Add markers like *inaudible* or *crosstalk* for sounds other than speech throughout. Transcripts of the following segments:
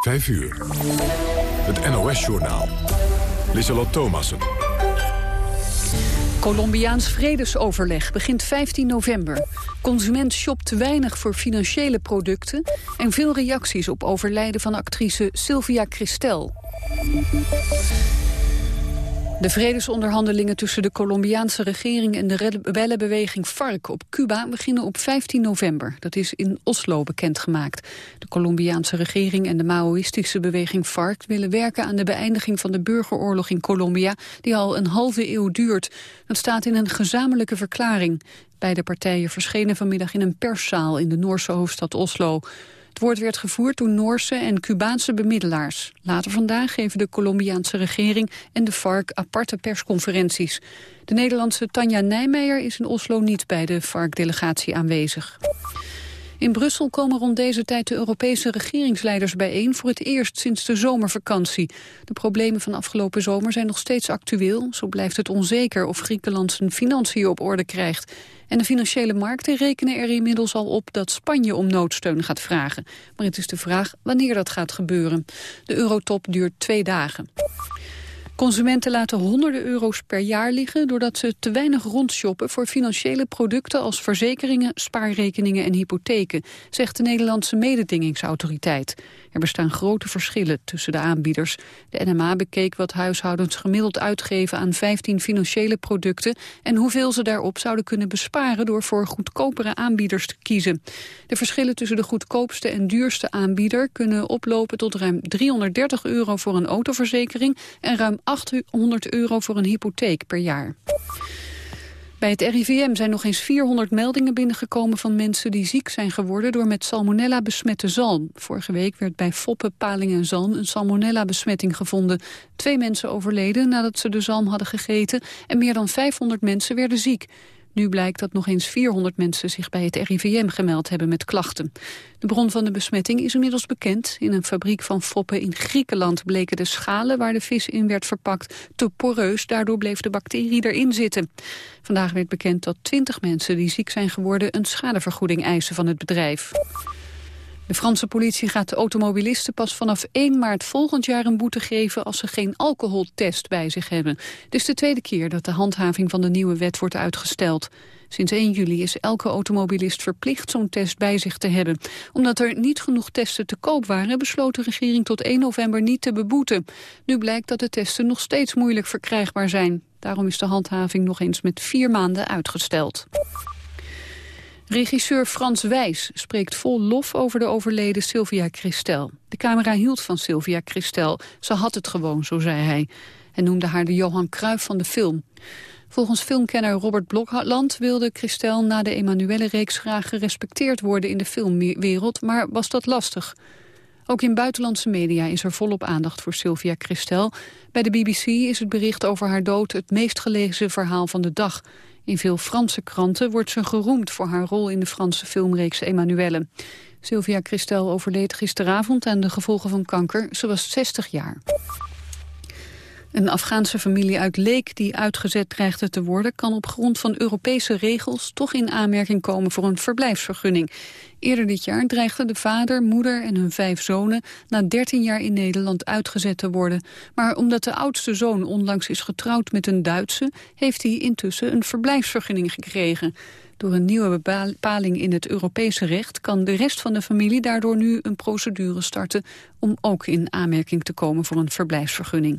5 uur. Het NOS-journaal. Lissalot Thomassen. Colombiaans vredesoverleg begint 15 november. Consument shopt te weinig voor financiële producten... en veel reacties op overlijden van actrice Sylvia Christel. De vredesonderhandelingen tussen de Colombiaanse regering en de rebellenbeweging FARC op Cuba beginnen op 15 november. Dat is in Oslo bekendgemaakt. De Colombiaanse regering en de Maoïstische beweging FARC willen werken aan de beëindiging van de burgeroorlog in Colombia, die al een halve eeuw duurt. Dat staat in een gezamenlijke verklaring. Beide partijen verschenen vanmiddag in een perszaal in de Noorse hoofdstad Oslo. Het woord werd gevoerd door Noorse en Cubaanse bemiddelaars. Later vandaag geven de Colombiaanse regering en de FARC aparte persconferenties. De Nederlandse Tanja Nijmeijer is in Oslo niet bij de FARC-delegatie aanwezig. In Brussel komen rond deze tijd de Europese regeringsleiders bijeen voor het eerst sinds de zomervakantie. De problemen van afgelopen zomer zijn nog steeds actueel. Zo blijft het onzeker of Griekenland zijn financiën op orde krijgt. En de financiële markten rekenen er inmiddels al op dat Spanje om noodsteun gaat vragen. Maar het is de vraag wanneer dat gaat gebeuren. De eurotop duurt twee dagen. Consumenten laten honderden euro's per jaar liggen... doordat ze te weinig rondshoppen voor financiële producten... als verzekeringen, spaarrekeningen en hypotheken... zegt de Nederlandse mededingingsautoriteit. Er bestaan grote verschillen tussen de aanbieders. De NMA bekeek wat huishoudens gemiddeld uitgeven aan 15 financiële producten... en hoeveel ze daarop zouden kunnen besparen... door voor goedkopere aanbieders te kiezen. De verschillen tussen de goedkoopste en duurste aanbieder... kunnen oplopen tot ruim 330 euro voor een autoverzekering... en ruim 800 euro voor een hypotheek per jaar. Bij het RIVM zijn nog eens 400 meldingen binnengekomen van mensen die ziek zijn geworden door met salmonella besmette zalm. Vorige week werd bij Foppen, Paling en Zalm een salmonella besmetting gevonden. Twee mensen overleden nadat ze de zalm hadden gegeten en meer dan 500 mensen werden ziek. Nu blijkt dat nog eens 400 mensen zich bij het RIVM gemeld hebben met klachten. De bron van de besmetting is inmiddels bekend. In een fabriek van Foppen in Griekenland bleken de schalen waar de vis in werd verpakt te poreus. Daardoor bleef de bacterie erin zitten. Vandaag werd bekend dat 20 mensen die ziek zijn geworden een schadevergoeding eisen van het bedrijf. De Franse politie gaat de automobilisten pas vanaf 1 maart volgend jaar een boete geven als ze geen alcoholtest bij zich hebben. Het is de tweede keer dat de handhaving van de nieuwe wet wordt uitgesteld. Sinds 1 juli is elke automobilist verplicht zo'n test bij zich te hebben. Omdat er niet genoeg testen te koop waren, besloot de regering tot 1 november niet te beboeten. Nu blijkt dat de testen nog steeds moeilijk verkrijgbaar zijn. Daarom is de handhaving nog eens met vier maanden uitgesteld. Regisseur Frans Wijs spreekt vol lof over de overleden Sylvia Christel. De camera hield van Sylvia Christel. Ze had het gewoon, zo zei hij. En noemde haar de Johan Cruijff van de film. Volgens filmkenner Robert Blokland wilde Christel na de Emanuelle-reeks graag gerespecteerd worden in de filmwereld, maar was dat lastig. Ook in buitenlandse media is er volop aandacht voor Sylvia Christel. Bij de BBC is het bericht over haar dood het meest gelezen verhaal van de dag. In veel Franse kranten wordt ze geroemd voor haar rol in de Franse filmreeks Emanuelle. Sylvia Christel overleed gisteravond aan de gevolgen van kanker. Ze was 60 jaar. Een Afghaanse familie uit Leek die uitgezet dreigde te worden... kan op grond van Europese regels toch in aanmerking komen voor een verblijfsvergunning. Eerder dit jaar dreigden de vader, moeder en hun vijf zonen... na 13 jaar in Nederland uitgezet te worden. Maar omdat de oudste zoon onlangs is getrouwd met een Duitse... heeft hij intussen een verblijfsvergunning gekregen. Door een nieuwe bepaling in het Europese recht kan de rest van de familie daardoor nu een procedure starten om ook in aanmerking te komen voor een verblijfsvergunning.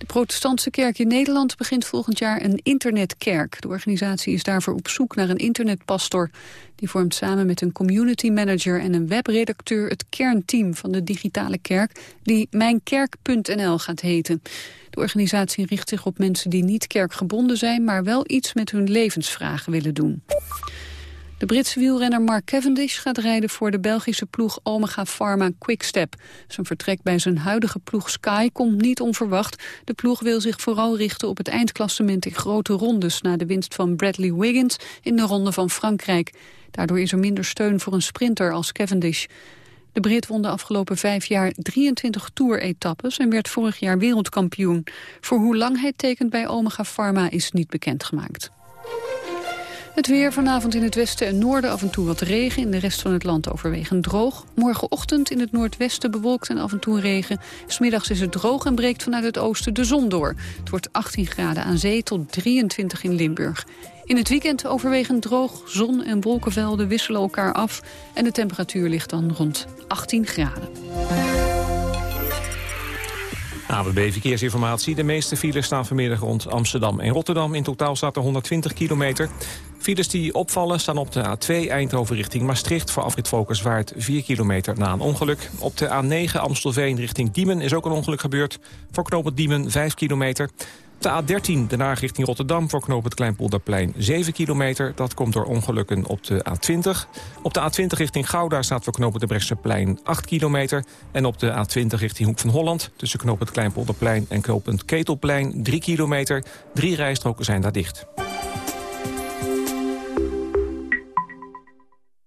De protestantse kerk in Nederland begint volgend jaar een internetkerk. De organisatie is daarvoor op zoek naar een internetpastor. Die vormt samen met een community manager en een webredacteur... het kernteam van de digitale kerk, die mijnkerk.nl gaat heten. De organisatie richt zich op mensen die niet kerkgebonden zijn... maar wel iets met hun levensvragen willen doen. De Britse wielrenner Mark Cavendish gaat rijden voor de Belgische ploeg Omega Pharma Quickstep. Zijn vertrek bij zijn huidige ploeg Sky komt niet onverwacht. De ploeg wil zich vooral richten op het eindklassement in grote rondes... na de winst van Bradley Wiggins in de Ronde van Frankrijk. Daardoor is er minder steun voor een sprinter als Cavendish. De Brit won de afgelopen vijf jaar 23 tour-etappes en werd vorig jaar wereldkampioen. Voor hoe lang hij tekent bij Omega Pharma is niet bekendgemaakt. Het weer vanavond in het westen en noorden af en toe wat regen. In de rest van het land overwegend droog. Morgenochtend in het noordwesten bewolkt en af en toe regen. Smiddags is het droog en breekt vanuit het oosten de zon door. Het wordt 18 graden aan zee tot 23 in Limburg. In het weekend overwegend droog, zon en wolkenvelden wisselen elkaar af... en de temperatuur ligt dan rond 18 graden. AWB Verkeersinformatie. De meeste files staan vanmiddag rond Amsterdam en Rotterdam. In totaal staat er 120 kilometer. Files die opvallen staan op de A2 Eindhoven richting Maastricht... voor afrit Volkerswaard 4 kilometer na een ongeluk. Op de A9 Amstelveen richting Diemen is ook een ongeluk gebeurd. Voor knooppunt Diemen 5 kilometer. De A13 de Haag richting Rotterdam voor knooppunt Kleinpolderplein 7 kilometer. Dat komt door ongelukken op de A20. Op de A20 richting Gouda staat voor knooppunt de Brechtseplein 8 kilometer. En op de A20 richting Hoek van Holland tussen knooppunt Kleinpolderplein en knooppunt Ketelplein 3 kilometer. Drie rijstroken zijn daar dicht.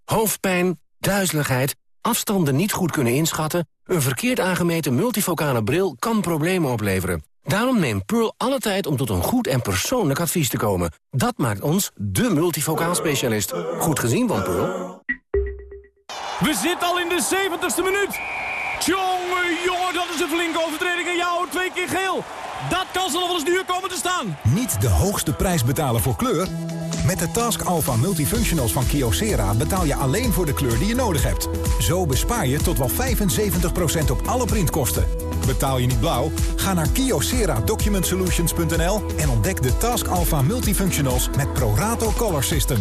Hoofdpijn, duizeligheid, afstanden niet goed kunnen inschatten... een verkeerd aangemeten multifocale bril kan problemen opleveren. Daarom neemt Pearl alle tijd om tot een goed en persoonlijk advies te komen. Dat maakt ons de multifocaal specialist. Goed gezien van Pearl. We zitten al in de 70ste minuut. Tjonge, jongen, dat is een flinke overtreding. En jou twee keer geel. Dat kan ze nog wel eens duur komen te staan. Niet de hoogste prijs betalen voor kleur? Met de Task Alpha Multifunctionals van Kyocera betaal je alleen voor de kleur die je nodig hebt. Zo bespaar je tot wel 75% op alle printkosten. Betaal je niet blauw? Ga naar kyocera-document-solutions.nl en ontdek de Task Alpha Multifunctionals met Prorato Color System.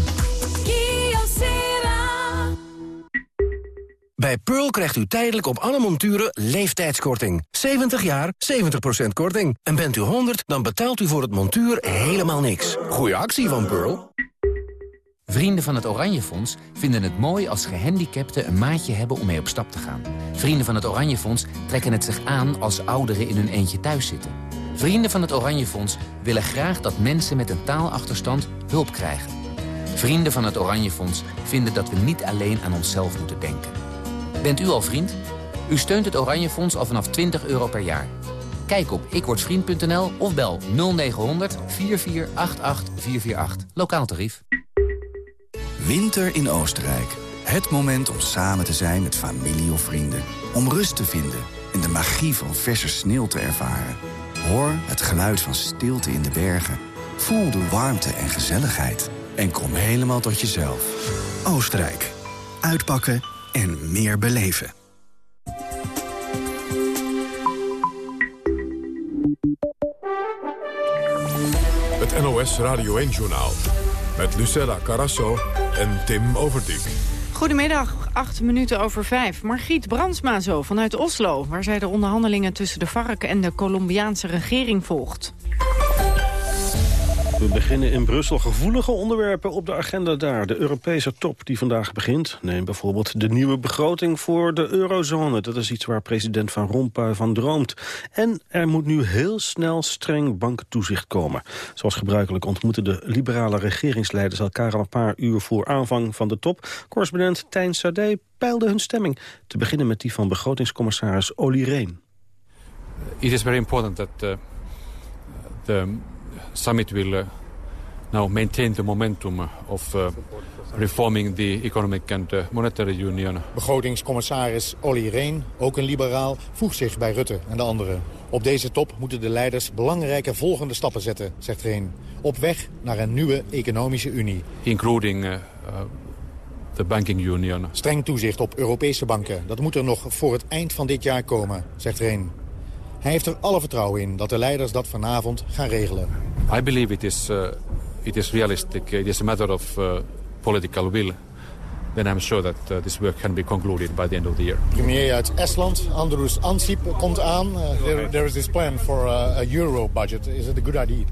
Bij Pearl krijgt u tijdelijk op alle monturen leeftijdskorting. 70 jaar, 70% korting. En bent u 100, dan betaalt u voor het montuur helemaal niks. Goeie actie van Pearl. Vrienden van het Oranje Fonds vinden het mooi als gehandicapten een maatje hebben om mee op stap te gaan. Vrienden van het Oranje Fonds trekken het zich aan als ouderen in hun eentje thuis zitten. Vrienden van het Oranje Fonds willen graag dat mensen met een taalachterstand hulp krijgen. Vrienden van het Oranje Fonds vinden dat we niet alleen aan onszelf moeten denken. Bent u al vriend? U steunt het Oranje Fonds al vanaf 20 euro per jaar. Kijk op ikwordvriend.nl of bel 0900 4488 448. Lokaal tarief. Winter in Oostenrijk. Het moment om samen te zijn met familie of vrienden. Om rust te vinden en de magie van verse sneeuw te ervaren. Hoor het geluid van stilte in de bergen. Voel de warmte en gezelligheid. En kom helemaal tot jezelf. Oostenrijk. Uitpakken en meer beleven. Het NOS Radio 1-journaal. Met Lucella Carasso en Tim Overdijk. Goedemiddag, acht minuten over vijf. Margriet Brandsma zo vanuit Oslo... waar zij de onderhandelingen tussen de vark en de Colombiaanse regering volgt. We beginnen in Brussel gevoelige onderwerpen op de agenda daar. De Europese top die vandaag begint. Neem bijvoorbeeld de nieuwe begroting voor de eurozone. Dat is iets waar president Van Rompuy van droomt. En er moet nu heel snel streng bankentoezicht komen. Zoals gebruikelijk ontmoeten de liberale regeringsleiders elkaar al een paar uur voor aanvang van de top. Correspondent Tijn Sade peilde hun stemming. Te beginnen met die van begrotingscommissaris Olly Reen. It is very important that uh, the summit will uh, now maintain the momentum of uh, reforming the economic and uh, monetary union. Begrotingscommissaris Olly Rehn, ook een liberaal, voegt zich bij Rutte en de anderen. Op deze top moeten de leiders belangrijke volgende stappen zetten, zegt Rehn. Op weg naar een nieuwe economische unie. Including uh, the banking union. Streng toezicht op Europese banken. Dat moet er nog voor het eind van dit jaar komen, zegt Rehn. Hij heeft er alle vertrouwen in dat de leiders dat vanavond gaan regelen. I believe it is, uh, it is realistic. It is a matter of uh, political will. Then I'm sure that uh, this work can be concluded by the end of the year. Premier uit Estland, Andrus Ansip, komt aan. Uh, there, there is this plan for a, a euro budget. Is it a good idea?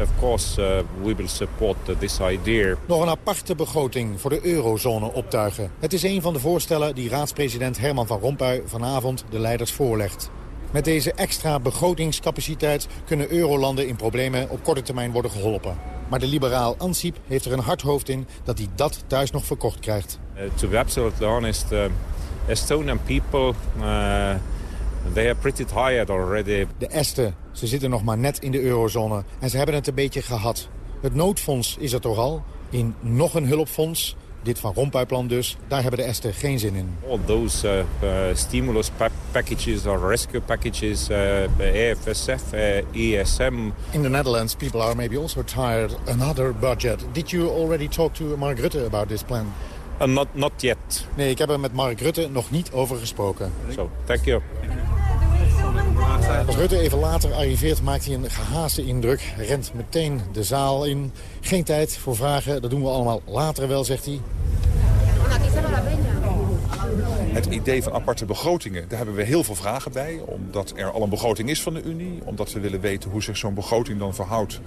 Of course, uh, we will support this idea. Nog een aparte begroting voor de eurozone optuigen. Het is een van de voorstellen die raadspresident Herman van Rompuy vanavond de leiders voorlegt. Met deze extra begrotingscapaciteit kunnen eurolanden in problemen op korte termijn worden geholpen. Maar de liberaal Ansip heeft er een hard hoofd in dat hij dat thuis nog verkocht krijgt. Uh, to be absolutely honest, uh, Estonian people, uh, they are pretty tired already. De Esten, ze zitten nog maar net in de eurozone en ze hebben het een beetje gehad. Het noodfonds is er toch al, in nog een hulpfonds. Dit van Rompuy-plan dus, daar hebben de Esten geen zin in. All those uh, uh, stimulus pa packages or rescue packages, uh, EFSF, uh, ESM. In the Netherlands, people are maybe also tired another budget. Did you already talk to Mark Rutte about this plan? Uh, not, not yet. Nee, ik heb er met Mark Rutte nog niet over gesproken. So, thank you. Als Rutte even later arriveert, maakt hij een gehaaste indruk. Rent meteen de zaal in. Geen tijd voor vragen, dat doen we allemaal later wel, zegt hij. Het idee van aparte begrotingen, daar hebben we heel veel vragen bij. Omdat er al een begroting is van de Unie. Omdat we willen weten hoe zich zo'n begroting dan verhoudt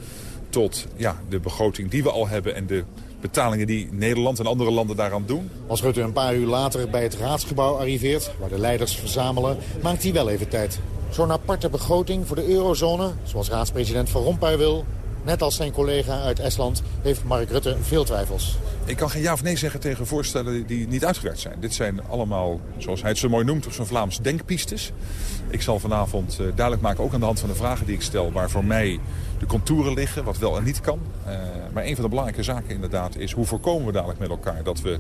tot ja, de begroting die we al hebben... en de betalingen die Nederland en andere landen daaraan doen. Als Rutte een paar uur later bij het raadsgebouw arriveert... waar de leiders verzamelen, maakt hij wel even tijd. Zo'n aparte begroting voor de eurozone, zoals raadspresident Van Rompuy wil... Net als zijn collega uit Estland heeft Mark Rutte veel twijfels. Ik kan geen ja of nee zeggen tegen voorstellen die niet uitgewerkt zijn. Dit zijn allemaal, zoals hij het zo mooi noemt, op zo'n Vlaams denkpistes. Ik zal vanavond uh, duidelijk maken, ook aan de hand van de vragen die ik stel... waar voor mij de contouren liggen, wat wel en niet kan. Uh, maar een van de belangrijke zaken inderdaad is... hoe voorkomen we dadelijk met elkaar dat we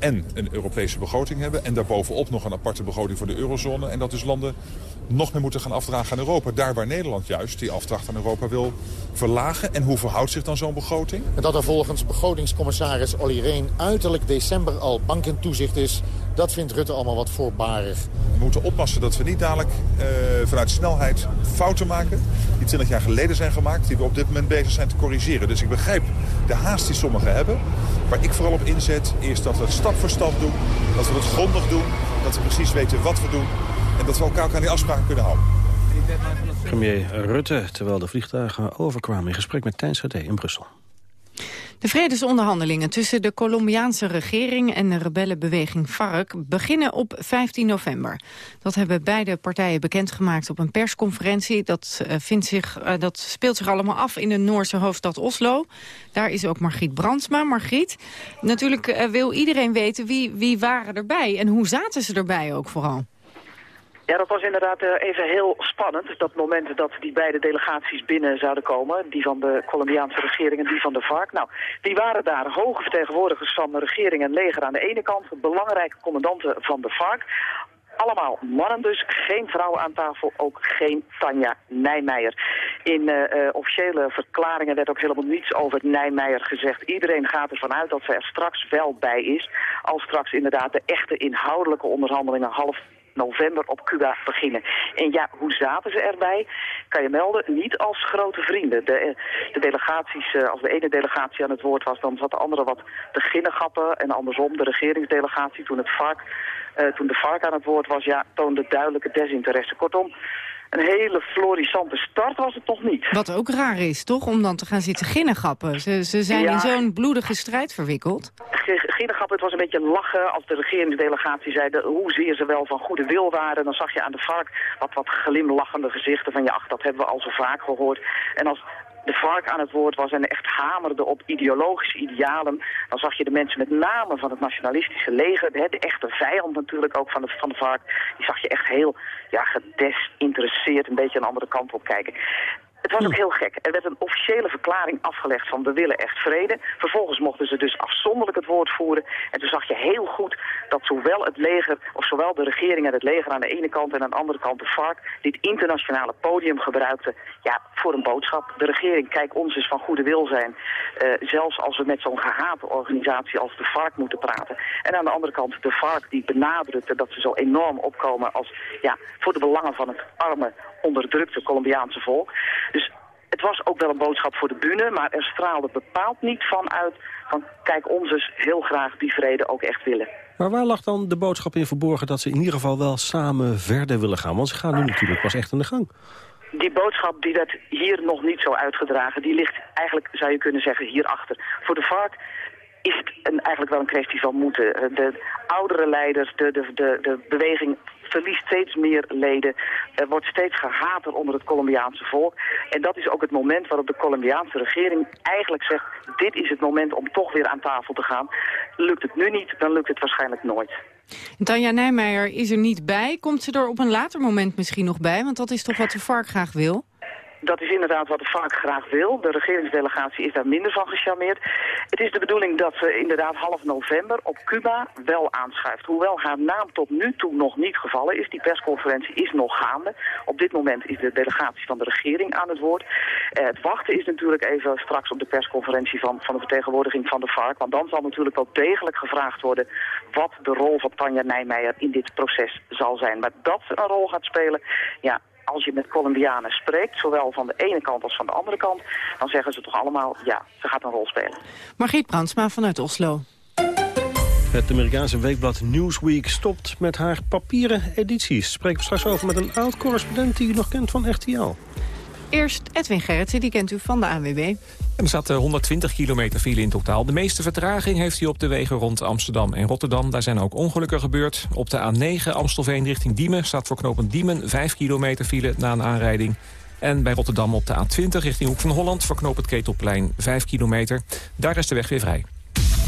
en een Europese begroting hebben... en daarbovenop nog een aparte begroting voor de eurozone... en dat dus landen nog meer moeten gaan afdragen aan Europa. Daar waar Nederland juist die afdracht aan Europa wil verlagen. En hoe verhoudt zich dan zo'n begroting? En dat er volgens begrotingscommissaris Olly Reen uiterlijk december al bankentoezicht is... dat vindt Rutte allemaal wat voorbarig. We moeten oppassen dat we niet dadelijk uh, vanuit snelheid fouten maken... die 20 jaar geleden zijn gemaakt, die we op dit moment bezig zijn te corrigeren. Dus ik begrijp de haast die sommigen hebben. Waar ik vooral op inzet is dat we het stap voor stap doen. Dat we het grondig doen. Dat we precies weten wat we doen. En dat we elkaar ook aan die afspraken kunnen houden. Premier Rutte, terwijl de vliegtuigen overkwamen in gesprek met Tijn Sade in Brussel. De vredesonderhandelingen tussen de Colombiaanse regering en de rebellenbeweging FARC beginnen op 15 november. Dat hebben beide partijen bekendgemaakt op een persconferentie. Dat, uh, vindt zich, uh, dat speelt zich allemaal af in de Noorse hoofdstad Oslo. Daar is ook Margriet Brandsma. Margriet, natuurlijk uh, wil iedereen weten wie, wie waren erbij en hoe zaten ze erbij ook vooral. Ja, dat was inderdaad uh, even heel spannend. Dat moment dat die beide delegaties binnen zouden komen. Die van de Colombiaanse regering en die van de FARC. Nou, die waren daar hoge vertegenwoordigers van de regering en leger aan de ene kant. Belangrijke commandanten van de FARC. Allemaal mannen dus, geen vrouwen aan tafel, ook geen Tanja Nijmeijer. In uh, uh, officiële verklaringen werd ook helemaal niets over Nijmeijer gezegd. Iedereen gaat ervan uit dat ze er straks wel bij is. Als straks inderdaad de echte inhoudelijke onderhandelingen half november op Cuba beginnen. En ja, hoe zaten ze erbij? Kan je melden, niet als grote vrienden. De, de delegaties, als de ene delegatie aan het woord was, dan zat de andere wat te ginnegappen. En andersom, de regeringsdelegatie, toen, het FARC, uh, toen de FARC aan het woord was, ja, toonde duidelijke desinteresse. Kortom, een hele florissante start was het toch niet. Wat ook raar is, toch? Om dan te gaan zitten ginnegappen. Ze, ze zijn ja. in zo'n bloedige strijd verwikkeld. Ginnegappen, het was een beetje lachen als de regeringsdelegatie zei... De, hoezeer ze wel van goede wil waren. Dan zag je aan de vark wat, wat glimlachende gezichten van... ja, ach, dat hebben we al zo vaak gehoord. En als de vark aan het woord was en echt hamerde op ideologische idealen... dan zag je de mensen met name van het nationalistische leger... de, echte vijand natuurlijk ook van de, van de vark... die zag je echt heel ja, gedesinteresseerd een beetje de andere kant op kijken. Het was ook heel gek. Er werd een officiële verklaring afgelegd van we willen echt vrede. Vervolgens mochten ze dus afzonderlijk het woord voeren. En toen zag je heel goed dat zowel het leger, of zowel de regering en het leger aan de ene kant en aan de andere kant de FARC, dit internationale podium gebruikten ja, voor een boodschap. De regering, kijk ons eens van goede wil zijn. Uh, zelfs als we met zo'n gehate organisatie als de FARC moeten praten. En aan de andere kant de FARC die benadrukte dat ze zo enorm opkomen als ja, voor de belangen van het arme onderdrukte Colombiaanse volk. Dus het was ook wel een boodschap voor de bühne, maar er straalde bepaald niet van uit van kijk ons dus heel graag die vrede ook echt willen. Maar waar lag dan de boodschap in verborgen dat ze in ieder geval wel samen verder willen gaan? Want ze gaan nu natuurlijk pas echt aan de gang. Die boodschap die werd hier nog niet zo uitgedragen. Die ligt eigenlijk, zou je kunnen zeggen, hierachter. Voor de vark is het een, eigenlijk wel een kwestie van moeten. De oudere leiders, de, de, de, de beweging verliest steeds meer leden. Er wordt steeds gehater onder het Colombiaanse volk. En dat is ook het moment waarop de Colombiaanse regering eigenlijk zegt... dit is het moment om toch weer aan tafel te gaan. Lukt het nu niet, dan lukt het waarschijnlijk nooit. Tanja Nijmeijer is er niet bij. Komt ze er op een later moment misschien nog bij? Want dat is toch wat de vark graag wil? Dat is inderdaad wat de vark graag wil. De regeringsdelegatie is daar minder van gecharmeerd. Het is de bedoeling dat ze inderdaad half november op Cuba wel aanschuift. Hoewel haar naam tot nu toe nog niet gevallen is. Die persconferentie is nog gaande. Op dit moment is de delegatie van de regering aan het woord. Eh, het wachten is natuurlijk even straks op de persconferentie van, van de vertegenwoordiging van de vark. Want dan zal natuurlijk ook degelijk gevraagd worden wat de rol van Tanja Nijmeijer in dit proces zal zijn. Maar dat ze een rol gaat spelen, ja, als je met Colombianen spreekt, zowel van de ene kant als van de andere kant, dan zeggen ze toch allemaal, ja, ze gaat een rol spelen. Margriet Brandsma vanuit Oslo. Het Amerikaanse weekblad Newsweek stopt met haar papieren edities. Spreken we straks over met een oud-correspondent die u nog kent van RTL. Eerst Edwin Gerritsen, die kent u van de ANWB. Er zat 120 kilometer file in totaal. De meeste vertraging heeft hij op de wegen rond Amsterdam en Rotterdam. Daar zijn ook ongelukken gebeurd. Op de A9 Amstelveen richting Diemen staat voor knooppunt Diemen 5 kilometer file na een aanrijding. En bij Rotterdam op de A20 richting Hoek van Holland voor knooppunt Ketelplein 5 kilometer. Daar is de weg weer vrij.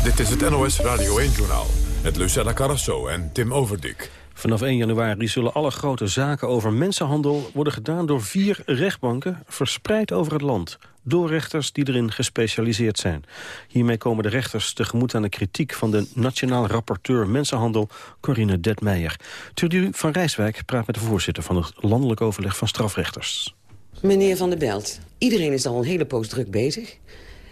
Dit is het NOS Radio 1-journaal met Lucella Carrasso en Tim Overdik. Vanaf 1 januari zullen alle grote zaken over mensenhandel worden gedaan door vier rechtbanken verspreid over het land. Door rechters die erin gespecialiseerd zijn. Hiermee komen de rechters tegemoet aan de kritiek van de Nationaal Rapporteur Mensenhandel Corine Detmeijer. Trudy van Rijswijk praat met de voorzitter van het Landelijk Overleg van Strafrechters. Meneer Van der Belt, iedereen is al een hele poos druk bezig.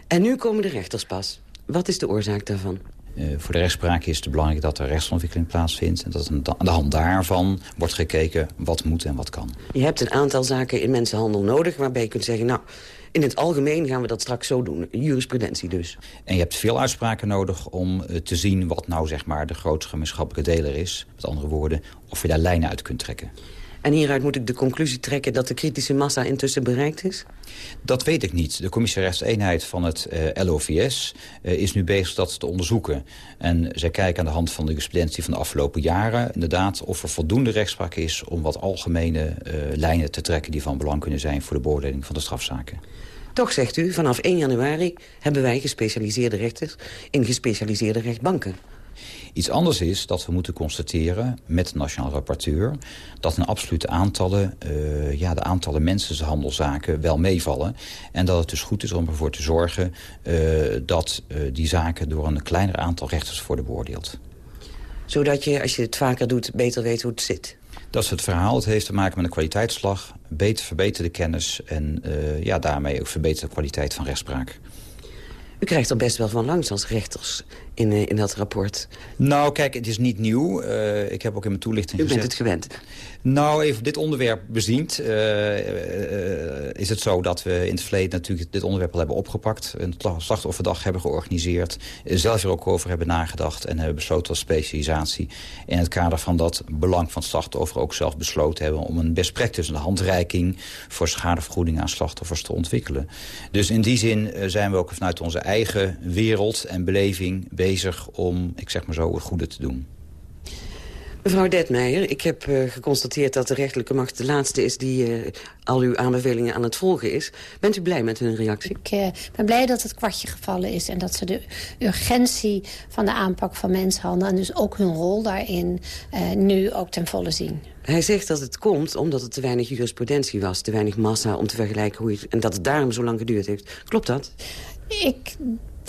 En nu komen de rechters pas. Wat is de oorzaak daarvan? Uh, voor de rechtspraak is het belangrijk dat er rechtsontwikkeling plaatsvindt. En dat aan de hand daarvan wordt gekeken wat moet en wat kan. Je hebt een aantal zaken in mensenhandel nodig... waarbij je kunt zeggen, nou, in het algemeen gaan we dat straks zo doen. Jurisprudentie dus. En je hebt veel uitspraken nodig om uh, te zien... wat nou zeg maar de grootste gemeenschappelijke deler is. Met andere woorden, of je daar lijnen uit kunt trekken. En hieruit moet ik de conclusie trekken dat de kritische massa intussen bereikt is? Dat weet ik niet. De commissie rechtseenheid van het uh, LOVS uh, is nu bezig dat te onderzoeken. En zij kijken aan de hand van de jurisprudentie van de afgelopen jaren... inderdaad of er voldoende rechtspraak is om wat algemene uh, lijnen te trekken... die van belang kunnen zijn voor de beoordeling van de strafzaken. Toch zegt u, vanaf 1 januari hebben wij gespecialiseerde rechters... in gespecialiseerde rechtbanken. Iets anders is dat we moeten constateren met de Nationaal Rapporteur... dat in absolute aantallen, uh, ja, de aantallen mensenhandelzaken wel meevallen. En dat het dus goed is om ervoor te zorgen uh, dat uh, die zaken door een kleiner aantal rechters worden beoordeeld. Zodat je, als je het vaker doet, beter weet hoe het zit? Dat is het verhaal. Het heeft te maken met een kwaliteitsslag, beter verbeterde kennis... en ja, daarmee ook verbeterde kwaliteit van rechtspraak. U krijgt er best wel van langs als rechters in, in dat rapport. Nou, kijk, het is niet nieuw. Uh, ik heb ook in mijn toelichting U bent het gewend. Nou, even dit onderwerp beziend... Uh, uh, is het zo dat we in het verleden natuurlijk dit onderwerp al hebben opgepakt. Een slachtofferdag hebben georganiseerd. Zelf er ook over hebben nagedacht. En hebben besloten als specialisatie. In het kader van dat belang van het slachtoffer ook zelf besloten hebben... om een best practice, een handreiking... voor schadevergoeding aan slachtoffers te ontwikkelen. Dus in die zin zijn we ook vanuit onze eigen wereld en beleving bezig om, ik zeg maar zo, het goede te doen. Mevrouw Detmeijer, ik heb uh, geconstateerd dat de rechterlijke macht de laatste is... die uh, al uw aanbevelingen aan het volgen is. Bent u blij met hun reactie? Ik uh, ben blij dat het kwartje gevallen is... en dat ze de urgentie van de aanpak van mensenhandel... en dus ook hun rol daarin nu ook ten volle zien. Hij zegt dat het komt omdat het te weinig jurisprudentie was. Te weinig massa om te vergelijken hoe je, en dat het daarom zo lang geduurd heeft. Klopt dat? Ik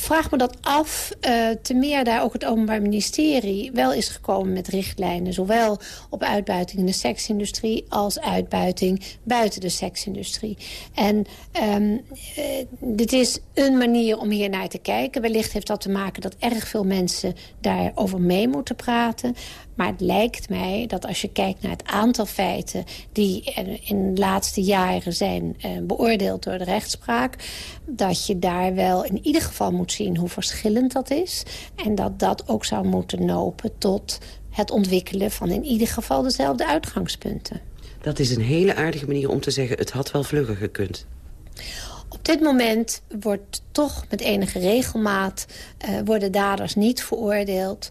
vraag me dat af, uh, te meer daar ook het Openbaar Ministerie wel is gekomen met richtlijnen. Zowel op uitbuiting in de seksindustrie als uitbuiting buiten de seksindustrie. En um, uh, dit is een manier om hier naar te kijken. Wellicht heeft dat te maken dat erg veel mensen daarover mee moeten praten. Maar het lijkt mij dat als je kijkt naar het aantal feiten... die in de laatste jaren zijn uh, beoordeeld door de rechtspraak... dat je daar wel in ieder geval moet zien hoe verschillend dat is. En dat dat ook zou moeten lopen tot het ontwikkelen van in ieder geval dezelfde uitgangspunten. Dat is een hele aardige manier om te zeggen... het had wel vlugger gekund. Op dit moment wordt toch met enige regelmaat... Uh, worden daders niet veroordeeld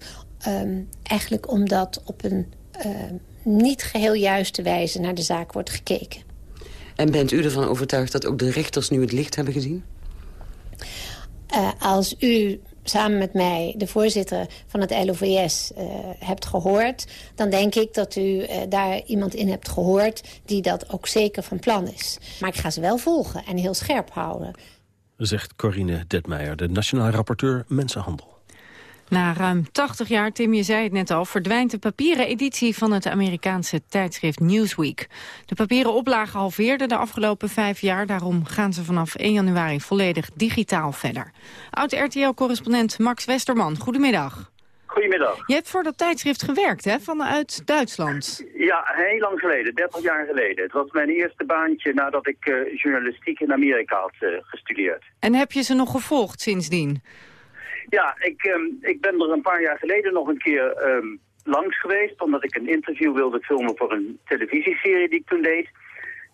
Um, eigenlijk omdat op een uh, niet geheel juiste wijze naar de zaak wordt gekeken. En bent u ervan overtuigd dat ook de rechters nu het licht hebben gezien? Uh, als u samen met mij de voorzitter van het LOVS uh, hebt gehoord... dan denk ik dat u uh, daar iemand in hebt gehoord die dat ook zeker van plan is. Maar ik ga ze wel volgen en heel scherp houden. Zegt Corine Detmeijer, de nationaal rapporteur Mensenhandel. Na ruim 80 jaar, Tim, je zei het net al... verdwijnt de papieren editie van het Amerikaanse tijdschrift Newsweek. De papieren oplagen halveerden de afgelopen vijf jaar. Daarom gaan ze vanaf 1 januari volledig digitaal verder. Oud-RTL-correspondent Max Westerman, goedemiddag. Goedemiddag. Je hebt voor dat tijdschrift gewerkt, hè, vanuit Duitsland? Ja, heel lang geleden, 30 jaar geleden. Het was mijn eerste baantje nadat ik uh, journalistiek in Amerika had uh, gestudeerd. En heb je ze nog gevolgd sindsdien? Ja, ik, um, ik ben er een paar jaar geleden nog een keer um, langs geweest... omdat ik een interview wilde filmen voor een televisieserie die ik toen deed.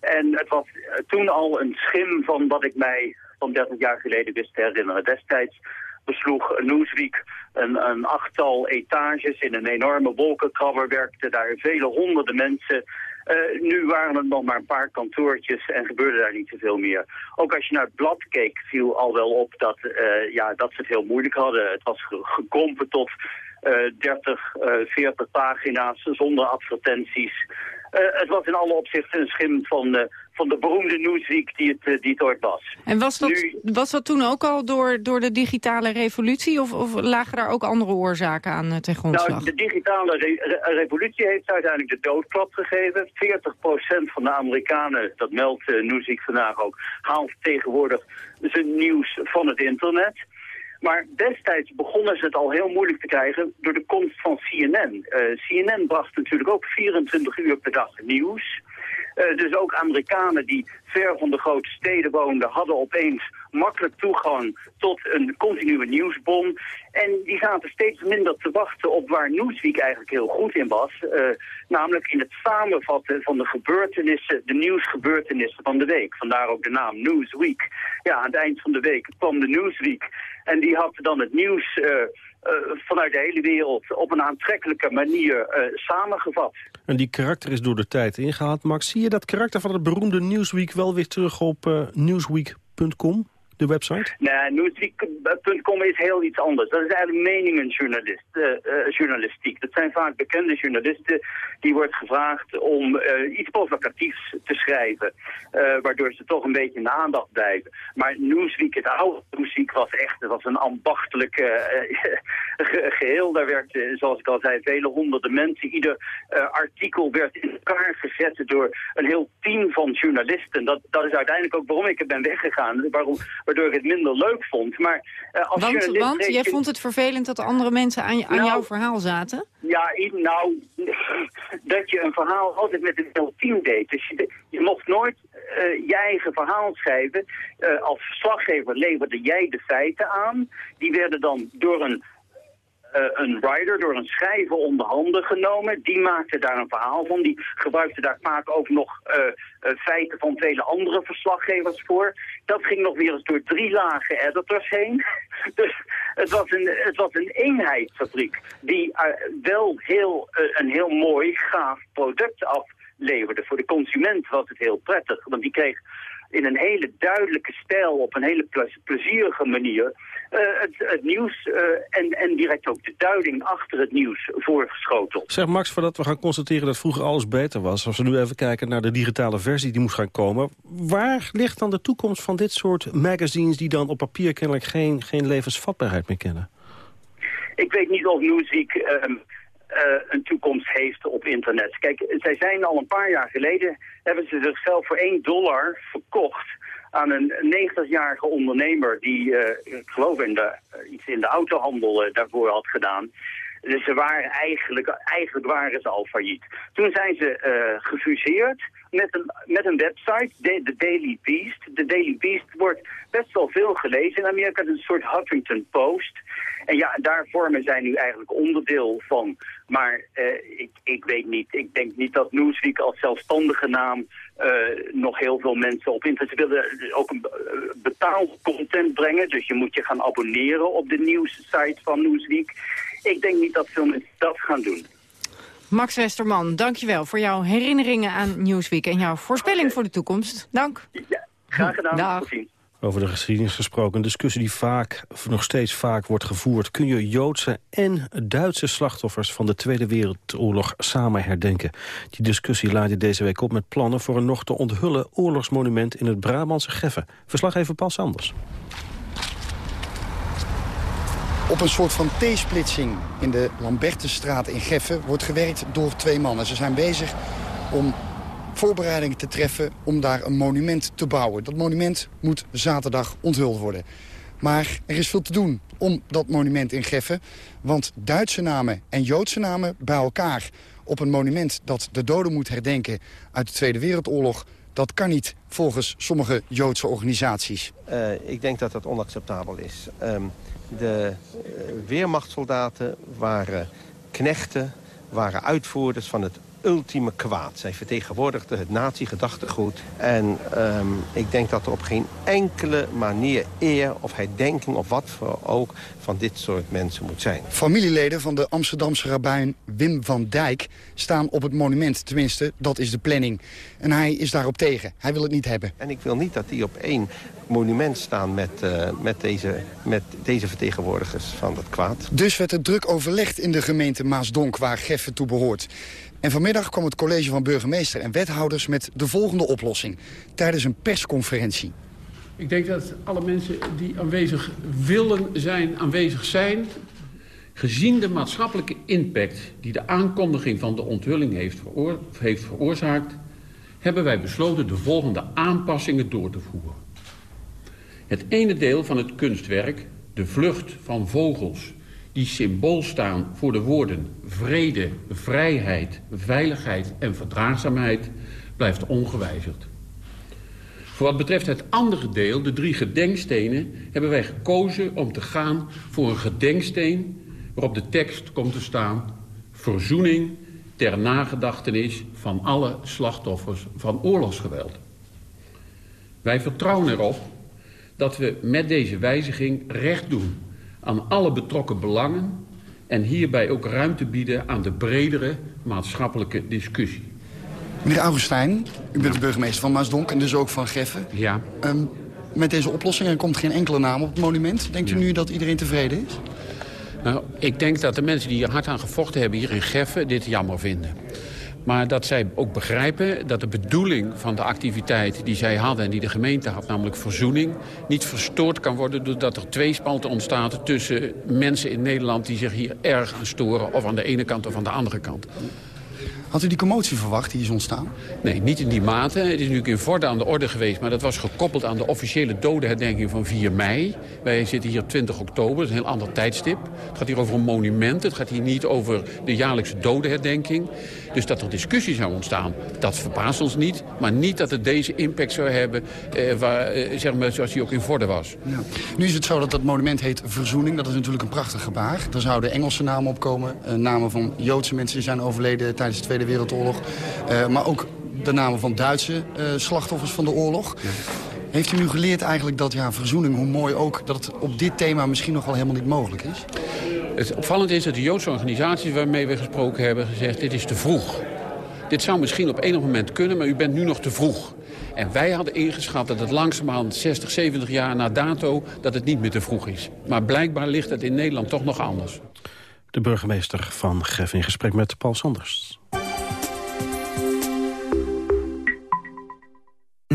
En het was uh, toen al een schim van wat ik mij van 30 jaar geleden wist te herinneren. Destijds besloeg Newsweek een, een achttal etages in een enorme wolkenkrabber. Werkten daar vele honderden mensen... Uh, nu waren het nog maar een paar kantoortjes en gebeurde daar niet zoveel meer. Ook als je naar het blad keek, viel al wel op dat, uh, ja, dat ze het heel moeilijk hadden. Het was ge gekrompen tot uh, 30, 40 pagina's zonder advertenties. het was in alle opzichten een schim van, van de beroemde Newsweek die het, die het ooit was. En was dat, nu, was dat toen ook al door, door de digitale revolutie of, of lagen daar ook andere oorzaken aan ten grondslag? Nou, de digitale re re revolutie heeft uiteindelijk de doodklap gegeven. 40% van de Amerikanen, dat meldt uh, Newsweek vandaag ook, haalt tegenwoordig zijn nieuws van het internet. Maar destijds begonnen ze het al heel moeilijk te krijgen door de komst van CNN. Uh, CNN bracht natuurlijk ook 24 uur per dag nieuws. Uh, dus ook Amerikanen die ver van de grote steden woonden... hadden opeens makkelijk toegang tot een continue nieuwsbron. En die zaten steeds minder te wachten op waar Newsweek eigenlijk heel goed in was. Uh, namelijk in het samenvatten van de gebeurtenissen, de nieuwsgebeurtenissen van de week. Vandaar ook de naam Newsweek. Ja, aan het eind van de week kwam de Newsweek. En die had dan het nieuws... Uh, vanuit de hele wereld op een aantrekkelijke manier uh, samengevat. En die karakter is door de tijd ingehaald. Max, zie je dat karakter van het beroemde Newsweek wel weer terug op uh, newsweek.com? De website? Nee, Newsweek.com is heel iets anders. Dat is eigenlijk meningenjournalist, uh, uh, journalistiek. Dat zijn vaak bekende journalisten die wordt gevraagd om uh, iets provocatiefs te schrijven. waardoor ze toch een beetje in de aandacht blijven. Maar Newsweek, het oude Newsweek was echt was een ambachtelijk *laughs* geheel. Daar werkten, zoals ik al zei, vele honderden mensen. Ieder artikel werd in elkaar gezet door een heel team van journalisten. Dat, dat is uiteindelijk ook waarom ik er ben weggegaan. Waarom, waardoor ik het minder leuk vond. Maar, uh, als want want jij je... vond het vervelend dat andere mensen aan, aan nou, jouw verhaal zaten? Ja, nou, *laughs* dat je een verhaal altijd met een heel team deed. Dus je, je mocht nooit uh, je eigen verhaal schrijven. Uh, als verslaggever leverde jij de feiten aan. Die werden dan door een een writer, door een schrijver onder handen genomen. Die maakte daar een verhaal van. Die gebruikte daar vaak ook nog uh, uh, feiten van vele andere verslaggevers voor. Dat ging nog weer eens door drie lagen editors heen. *laughs* dus het was een, het was een eenheidsfabriek die wel heel, een heel mooi, gaaf product afleverde. Voor de consument was het heel prettig, want die kreeg in een hele duidelijke stijl, op een hele plezierige manier, uh, het, het, nieuws uh, en, en direct ook de duiding achter het nieuws voorgeschoteld. Zeg Max, voordat we gaan constateren dat vroeger alles beter was, als we nu even kijken naar de digitale versie die moest gaan komen, waar ligt dan de toekomst van dit soort magazines die dan op papier kennelijk geen, geen levensvatbaarheid meer kennen? Ik weet niet of Newsweek uh, een toekomst heeft op internet. Kijk, zij zijn al een paar jaar geleden, hebben ze zichzelf voor 1 dollar verkocht aan een 90-jarige ondernemer die, uh, ik geloof, in de, uh, iets in de autohandel uh, daarvoor had gedaan. Dus ze waren eigenlijk, eigenlijk waren ze al failliet. Toen zijn ze gefuseerd met een, met een website, de, Daily Beast. De Daily Beast wordt best wel veel gelezen in Amerika. Het is een soort Huffington Post. En ja, daar vormen zij nu eigenlijk onderdeel van. Maar ik, ik weet niet, ik denk niet dat Newsweek als zelfstandige naam uh, nog heel veel mensen op internet willen ook een uh, betaald content brengen. Dus je moet je gaan abonneren op de nieuwssite van Newsweek. Ik denk niet dat veel mensen dat gaan doen. Max Westerman, dankjewel voor jouw herinneringen aan Newsweek en jouw voorspelling okay. voor de toekomst. Dank. Ja, graag gedaan. Dag. Tot ziens. Over de geschiedenis gesproken, een discussie die vaak, nog steeds vaak wordt gevoerd. Kun je Joodse en Duitse slachtoffers van de Tweede Wereldoorlog samen herdenken? Die discussie leidde deze week op met plannen voor een nog te onthullen oorlogsmonument in het Brabantse Geffen. Verslaggever Paul Sanders. Op een soort van T-splitsing in de Lambertusstraat in Geffen wordt gewerkt door twee mannen. Ze zijn bezig om voorbereidingen te treffen om daar een monument te bouwen. Dat monument moet zaterdag onthuld worden. Maar er is veel te doen om dat monument in Geffen. Want Duitse namen en Joodse namen bij elkaar op een monument dat de doden moet herdenken uit de Tweede Wereldoorlog... dat kan niet volgens sommige Joodse organisaties. Uh, ik denk dat dat onacceptabel is. Um, de uh, weermachtssoldaten waren knechten, waren uitvoerders van het ultieme kwaad. Zij vertegenwoordigde het nazi-gedachtegoed. En um, ik denk dat er op geen enkele manier eer of herdenking of wat voor ook van dit soort mensen moet zijn. Familieleden van de Amsterdamse rabbijn Wim van Dijk staan op het monument. Tenminste, dat is de planning. En hij is daarop tegen. Hij wil het niet hebben. En ik wil niet dat die op één monument staan met, uh, met, deze, met deze vertegenwoordigers van dat kwaad. Dus werd er druk overlegd in de gemeente Maasdonk waar Geffen toe behoort. En vanmiddag kwam het college van burgemeester en wethouders met de volgende oplossing. Tijdens een persconferentie. Ik denk dat alle mensen die aanwezig willen zijn, aanwezig zijn. Gezien de maatschappelijke impact die de aankondiging van de onthulling heeft, heeft veroorzaakt... hebben wij besloten de volgende aanpassingen door te voeren. Het ene deel van het kunstwerk, de vlucht van vogels die symbool staan voor de woorden vrede, vrijheid, veiligheid en verdraagzaamheid, blijft ongewijzigd. Voor wat betreft het andere deel, de drie gedenkstenen, hebben wij gekozen om te gaan voor een gedenksteen waarop de tekst komt te staan verzoening ter nagedachtenis van alle slachtoffers van oorlogsgeweld. Wij vertrouwen erop dat we met deze wijziging recht doen aan alle betrokken belangen... en hierbij ook ruimte bieden aan de bredere maatschappelijke discussie. Meneer Augustijn, u bent de burgemeester van Maasdonk en dus ook van Geffen. Ja. Um, met deze oplossing, er komt geen enkele naam op het monument. Denkt u nu dat iedereen tevreden is? Nou, ik denk dat de mensen die hier hard aan gevochten hebben hier in Geffen dit jammer vinden. Maar dat zij ook begrijpen dat de bedoeling van de activiteit die zij hadden... en die de gemeente had, namelijk verzoening... niet verstoord kan worden doordat er twee spalten ontstaan... tussen mensen in Nederland die zich hier erg aan storen... of aan de ene kant of aan de andere kant. Had u die commotie verwacht die is ontstaan? Nee, niet in die mate. Het is natuurlijk in Vorden aan de orde geweest... maar dat was gekoppeld aan de officiële dodenherdenking van 4 mei. Wij zitten hier op 20 oktober, dat is een heel ander tijdstip. Het gaat hier over een monument, het gaat hier niet over de jaarlijkse dodenherdenking. Dus dat er discussie zou ontstaan, dat verbaast ons niet. Maar niet dat het deze impact zou hebben, eh, waar, eh, zeg maar, zoals die ook in Vorden was. Ja. Nu is het zo dat dat monument heet Verzoening. Dat is natuurlijk een prachtig gebaar. Er zouden Engelse namen opkomen. Uh, namen van Joodse mensen die zijn overleden tijdens de Tweede Wereldoorlog. Uh, maar ook de namen van Duitse uh, slachtoffers van de oorlog. Ja. Heeft u nu geleerd eigenlijk dat ja, verzoening, hoe mooi ook... dat het op dit thema misschien nog wel helemaal niet mogelijk is? Het opvallend is dat de Joodse organisaties waarmee we gesproken hebben gezegd... dit is te vroeg. Dit zou misschien op enig moment kunnen, maar u bent nu nog te vroeg. En wij hadden ingeschat dat het langzamerhand 60, 70 jaar na dato... dat het niet meer te vroeg is. Maar blijkbaar ligt het in Nederland toch nog anders. De burgemeester van Gef in gesprek met Paul Sanders.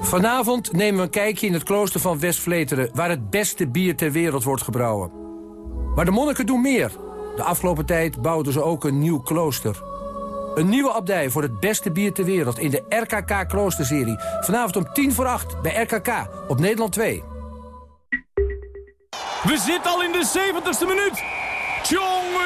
Vanavond nemen we een kijkje in het klooster van West-Vleteren... waar het beste bier ter wereld wordt gebrouwen. Maar de monniken doen meer. De afgelopen tijd bouwden ze ook een nieuw klooster. Een nieuwe abdij voor het beste bier ter wereld in de RKK Kloosterserie. Vanavond om tien voor acht bij RKK op Nederland 2. We zitten al in de 70ste minuut. Tjonge,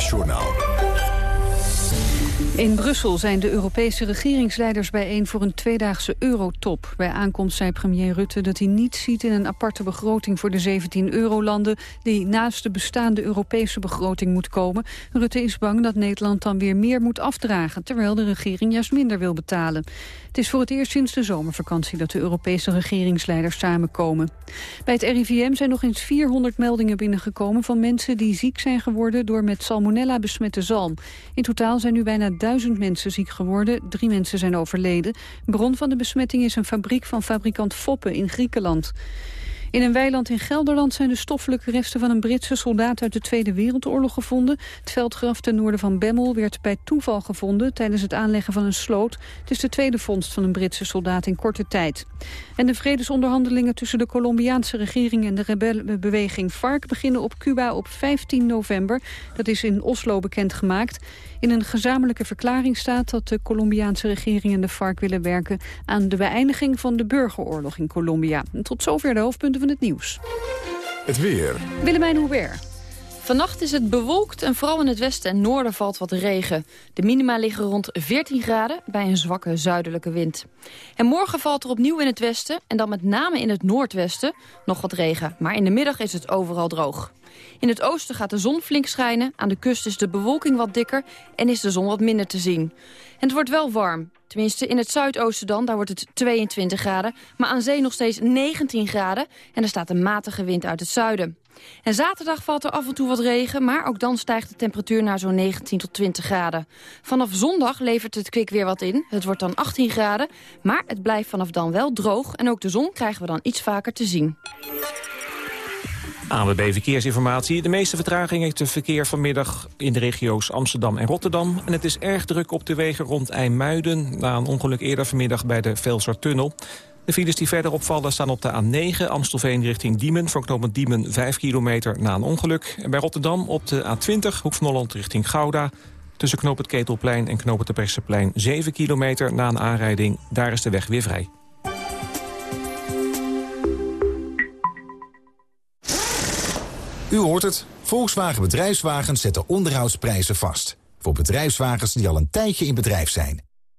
NOS-journaal. In Brussel zijn de Europese regeringsleiders bijeen voor een tweedaagse eurotop. Bij aankomst zei premier Rutte dat hij niet ziet in een aparte begroting voor de 17 eurolanden die naast de bestaande Europese begroting moet komen. Rutte is bang dat Nederland dan weer meer moet afdragen, terwijl de regering juist minder wil betalen. Het is voor het eerst sinds de zomervakantie dat de Europese regeringsleiders samenkomen. Bij het RIVM zijn nog eens 400 meldingen binnengekomen van mensen die ziek zijn geworden door met salmonella besmette zalm. In totaal zijn nu bijna duizend mensen ziek geworden, drie mensen zijn overleden. Bron van de besmetting is een fabriek van fabrikant Foppe in Griekenland. In een weiland in Gelderland zijn de stoffelijke resten van een Britse soldaat uit de Tweede Wereldoorlog gevonden. Het veldgraf ten noorden van Bemmel werd bij toeval gevonden tijdens het aanleggen van een sloot. Het is de tweede vondst van een Britse soldaat in korte tijd. En de vredesonderhandelingen tussen de Colombiaanse regering en de rebellenbeweging FARC beginnen op Cuba op 15 november. Dat is in Oslo bekendgemaakt. In een gezamenlijke verklaring staat dat de Colombiaanse regering en de FARC willen werken aan de beëindiging van de burgeroorlog in Colombia. En tot zover de hoofdpunten van het nieuws. Het weer. Willemijn Hubert. Vannacht is het bewolkt en vooral in het westen en noorden valt wat regen. De minima liggen rond 14 graden bij een zwakke zuidelijke wind. En morgen valt er opnieuw in het westen en dan met name in het noordwesten nog wat regen. Maar in de middag is het overal droog. In het oosten gaat de zon flink schijnen. Aan de kust is de bewolking wat dikker en is de zon wat minder te zien. En het wordt wel warm. Tenminste, in het zuidoosten dan, daar wordt het 22 graden. Maar aan zee nog steeds 19 graden. En er staat een matige wind uit het zuiden. En zaterdag valt er af en toe wat regen, maar ook dan stijgt de temperatuur naar zo'n 19 tot 20 graden. Vanaf zondag levert het kwik weer wat in. Het wordt dan 18 graden, maar het blijft vanaf dan wel droog. En ook de zon krijgen we dan iets vaker te zien. ANWB Verkeersinformatie. De meeste vertraging heeft het verkeer vanmiddag in de regio's Amsterdam en Rotterdam. En het is erg druk op de wegen rond IJmuiden... na een ongeluk eerder vanmiddag bij de Velsertunnel. De files die verder opvallen staan op de A9 Amstelveen richting Diemen... voor knooppunt Diemen 5 kilometer na een ongeluk. En bij Rotterdam op de A20 Hoek van Holland richting Gouda... tussen knooppunt Ketelplein en knooppunt de Perseplein 7 kilometer na een aanrijding. Daar is de weg weer vrij. U hoort het. Volkswagen Bedrijfswagens zetten onderhoudsprijzen vast. Voor bedrijfswagens die al een tijdje in bedrijf zijn.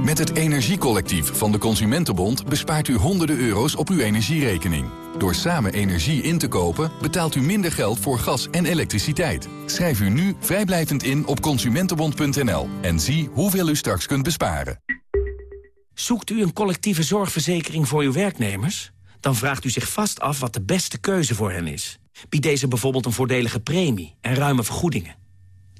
Met het Energiecollectief van de Consumentenbond bespaart u honderden euro's op uw energierekening. Door samen energie in te kopen betaalt u minder geld voor gas en elektriciteit. Schrijf u nu vrijblijvend in op consumentenbond.nl en zie hoeveel u straks kunt besparen. Zoekt u een collectieve zorgverzekering voor uw werknemers? Dan vraagt u zich vast af wat de beste keuze voor hen is. Biedt deze bijvoorbeeld een voordelige premie en ruime vergoedingen?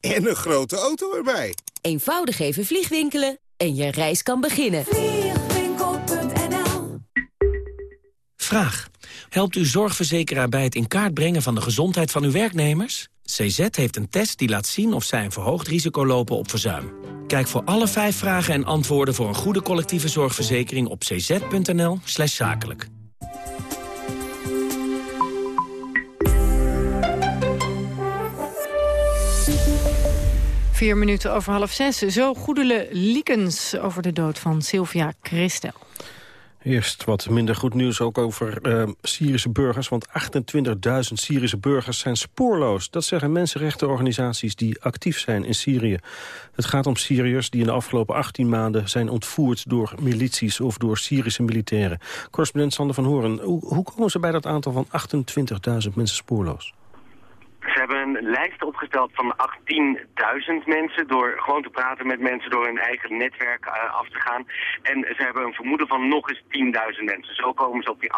en een grote auto erbij. Eenvoudig even vliegwinkelen en je reis kan beginnen. Vliegwinkel.nl Vraag. Helpt uw zorgverzekeraar bij het in kaart brengen van de gezondheid van uw werknemers? CZ heeft een test die laat zien of zij een verhoogd risico lopen op verzuim. Kijk voor alle vijf vragen en antwoorden voor een goede collectieve zorgverzekering op cz.nl slash zakelijk. Vier minuten over half zes. Zo goedele liekens over de dood van Sylvia Christel. Eerst wat minder goed nieuws ook over uh, Syrische burgers. Want 28.000 Syrische burgers zijn spoorloos. Dat zeggen mensenrechtenorganisaties die actief zijn in Syrië. Het gaat om Syriërs die in de afgelopen 18 maanden zijn ontvoerd... door milities of door Syrische militairen. Correspondent Sander van Horen, hoe komen ze bij dat aantal van 28.000 mensen spoorloos? Ze hebben een lijst opgesteld van 18.000 mensen... door gewoon te praten met mensen, door hun eigen netwerk uh, af te gaan. En ze hebben een vermoeden van nog eens 10.000 mensen. Zo komen ze op die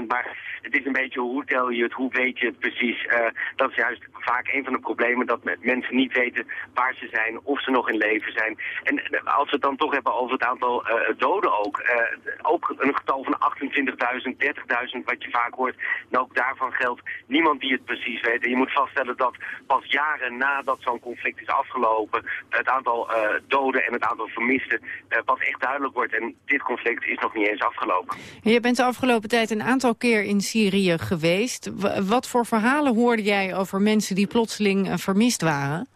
28.000. Maar het is een beetje hoe tel je het, hoe weet je het precies. Uh, dat is juist vaak een van de problemen... dat mensen niet weten waar ze zijn, of ze nog in leven zijn. En uh, als we het dan toch hebben over het aantal doden ook... ook een getal van 28.000, 30.000 wat je vaak hoort. En ook daarvan geldt niemand die het precies weet. Je moet vaststellen dat pas jaren nadat zo'n conflict is afgelopen... het aantal uh, doden en het aantal vermisten uh, pas echt duidelijk wordt. En dit conflict is nog niet eens afgelopen. Je bent de afgelopen tijd een aantal keer in Syrië geweest. Wat voor verhalen hoorde jij over mensen die plotseling uh, vermist waren?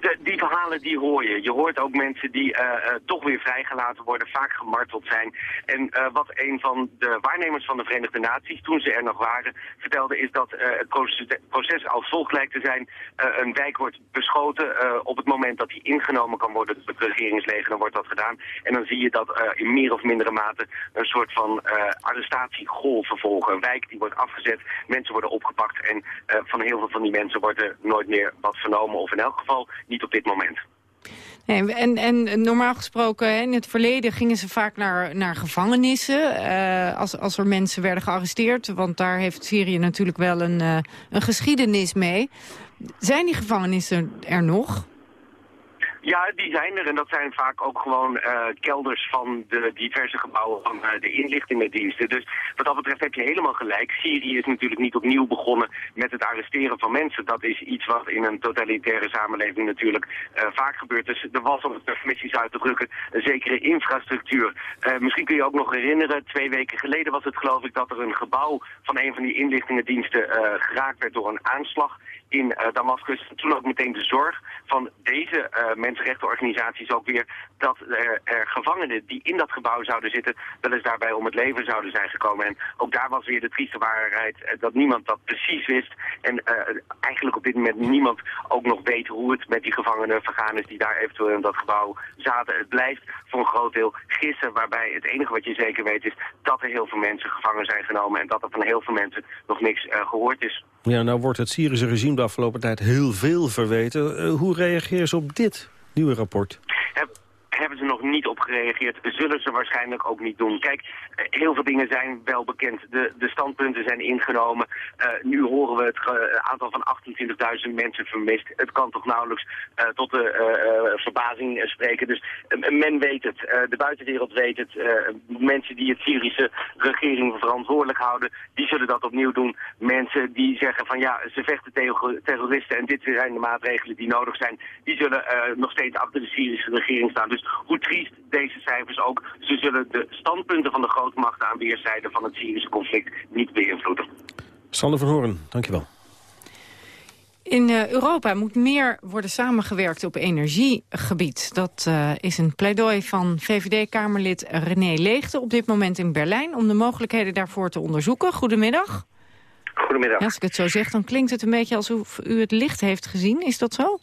De, die verhalen die hoor je. Je hoort ook mensen die uh, uh, toch weer vrijgelaten worden, vaak gemarteld zijn. En uh, wat een van de waarnemers van de Verenigde Naties, toen ze er nog waren, vertelde is dat het proces, proces als volgt lijkt te zijn. een wijk wordt beschoten. op het moment dat die ingenomen kan worden door het regeringsleger, dan wordt dat gedaan. En dan zie je dat in meer of mindere mate een soort van arrestatiegolf vervolgen. Een wijk die wordt afgezet, mensen worden opgepakt en van heel veel van die mensen wordt er nooit meer wat vernomen. Of in elk geval niet op dit moment. Nee, en, en normaal gesproken, in het verleden gingen ze vaak naar, naar gevangenissen... Uh, als, als er mensen werden gearresteerd. Want daar heeft Syrië natuurlijk wel een, uh, een geschiedenis mee. Zijn die gevangenissen er nog? Ja, die zijn er en dat zijn vaak ook gewoon uh, kelders van de diverse gebouwen van uh, de inlichtingendiensten. Dus wat dat betreft heb je helemaal gelijk. Syrië is natuurlijk niet opnieuw begonnen met het arresteren van mensen. Dat is iets wat in een totalitaire samenleving natuurlijk uh, vaak gebeurt. Dus er was, om het permissies uit te drukken, een zekere infrastructuur. misschien kun je ook nog herinneren, twee weken geleden was het geloof ik dat er een gebouw van een van die inlichtingendiensten geraakt werd door een aanslag in uh, Damascus. Toen ook meteen de zorg van deze uh, mensenrechtenorganisaties ook weer dat er, gevangenen die in dat gebouw zouden zitten wel eens daarbij om het leven zouden zijn gekomen. En ook daar was weer de trieste waarheid uh, dat niemand dat precies wist. En eigenlijk op dit moment niemand ook nog weet hoe het met die gevangenen vergaan is die daar eventueel in dat gebouw zaten. Het blijft voor een groot deel gissen waarbij het enige wat je zeker weet is dat er heel veel mensen gevangen zijn genomen en dat er van heel veel mensen nog niks gehoord is. Ja, nou wordt het Syrische regime de afgelopen tijd heel veel verweten. Uh, hoe reageren ze op dit nieuwe rapport? Hebben ze nog niet op gereageerd. Zullen ze waarschijnlijk ook niet doen. Kijk, heel veel dingen zijn wel bekend. De, de standpunten zijn ingenomen. Uh, nu horen we het uh, aantal van 28.000 mensen vermist. Het kan toch nauwelijks tot de verbazing spreken. Dus men weet het. de buitenwereld weet het. mensen die het Syrische regering verantwoordelijk houden, die zullen dat opnieuw doen. Mensen die zeggen van ja, ze vechten tegen terroristen en dit zijn de maatregelen die nodig zijn, die zullen nog steeds achter de Syrische regering staan. Dus hoe triest deze cijfers ook, ze zullen de standpunten van de grootmachten aan weerszijden van het Syrische conflict niet beïnvloeden. Sander van dankjewel. In uh, Europa moet meer worden samengewerkt op energiegebied. Dat uh, is een pleidooi van VVD-Kamerlid René Leegte op dit moment in Berlijn... om de mogelijkheden daarvoor te onderzoeken. Goedemiddag. Goedemiddag. Ja, als ik het zo zeg, dan klinkt het een beetje alsof u het licht heeft gezien. Is dat zo?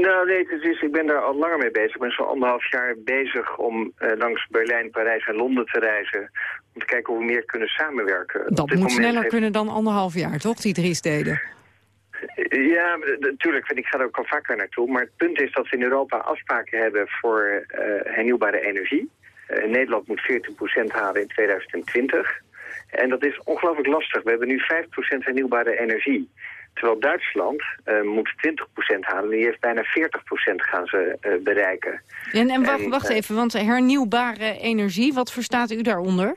Nou, nee, het is, ik ben daar al langer mee bezig. Ik ben zo'n anderhalf jaar bezig om uh, langs Berlijn, Parijs en Londen te reizen. Om te kijken hoe we meer kunnen samenwerken. Dat moet sneller heeft... kunnen dan anderhalf jaar, toch, die drie steden? Ja, natuurlijk. Ik ga er ook al vaker naartoe. Maar het punt is dat we in Europa afspraken hebben voor uh, hernieuwbare energie. Uh, Nederland moet 14% halen in 2020. En dat is ongelooflijk lastig. We hebben nu 5% hernieuwbare energie. Terwijl Duitsland uh, moet 20% halen. Die heeft bijna 40% gaan ze uh, bereiken. En, en wacht, wacht even, want hernieuwbare energie, wat verstaat u daaronder?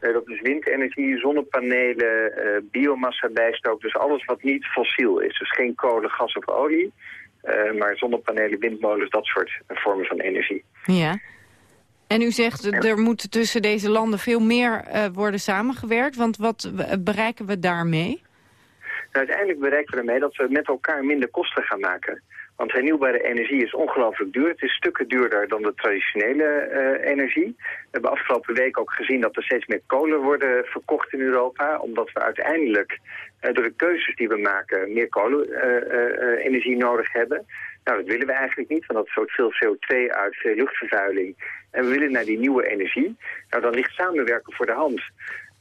Dat is windenergie, zonnepanelen, biomassa bijstook. Dus alles wat niet fossiel is. Dus geen kolen, gas of olie. maar zonnepanelen, windmolens, dat soort vormen van energie. Ja. En u zegt, er moet tussen deze landen veel meer worden samengewerkt. Want wat bereiken we daarmee? Uiteindelijk bereiken we ermee dat we met elkaar minder kosten gaan maken. Want hernieuwbare energie is ongelooflijk duur. Het is stukken duurder dan de traditionele uh, energie. We hebben afgelopen week ook gezien dat er steeds meer kolen worden verkocht in Europa. Omdat we uiteindelijk uh, door de keuzes die we maken meer kolenenergie nodig hebben. Nou, dat willen we eigenlijk niet, want dat stoot veel CO2 uit, veel luchtvervuiling. En we willen naar die nieuwe energie. Nou, dan ligt samenwerken voor de hand.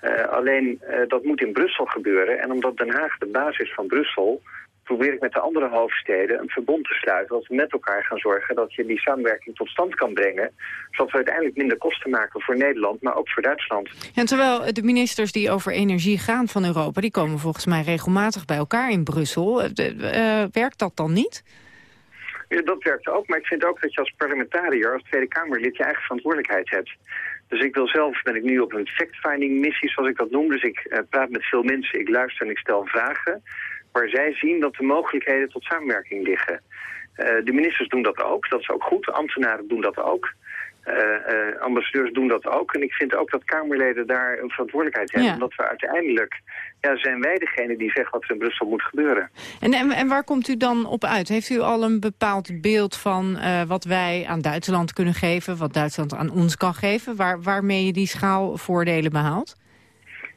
Uh, alleen, uh, dat moet in Brussel gebeuren. En omdat Den Haag de basis van Brussel probeer ik met de andere hoofdsteden een verbond te sluiten... dat we met elkaar gaan zorgen dat je die samenwerking tot stand kan brengen... zodat we uiteindelijk minder kosten maken voor Nederland, maar ook voor Duitsland. En terwijl de ministers die over energie gaan van Europa... die komen volgens mij regelmatig bij elkaar in Brussel. Uh, werkt dat dan niet? Ja, dat werkt ook, maar ik vind ook dat je als parlementariër, als Tweede Kamerlid, je eigen verantwoordelijkheid hebt. Dus ik wil zelf, ben ik nu op een fact-finding missie, zoals ik dat noem. Dus ik uh, praat met veel mensen, ik luister en ik stel vragen waar zij zien dat de mogelijkheden tot samenwerking liggen. Uh, de ministers doen dat ook, dat is ook goed. Ambtenaren doen dat ook. Uh, uh, ambassadeurs doen dat ook. En ik vind ook dat Kamerleden daar een verantwoordelijkheid hebben. Ja. Omdat we uiteindelijk ja, zijn wij degene die zeggen wat er in Brussel moet gebeuren. En, en, en, waar komt u dan op uit? Heeft u al een bepaald beeld van uh, wat wij aan Duitsland kunnen geven... wat Duitsland aan ons kan geven? Waar, waarmee je die schaalvoordelen behaalt?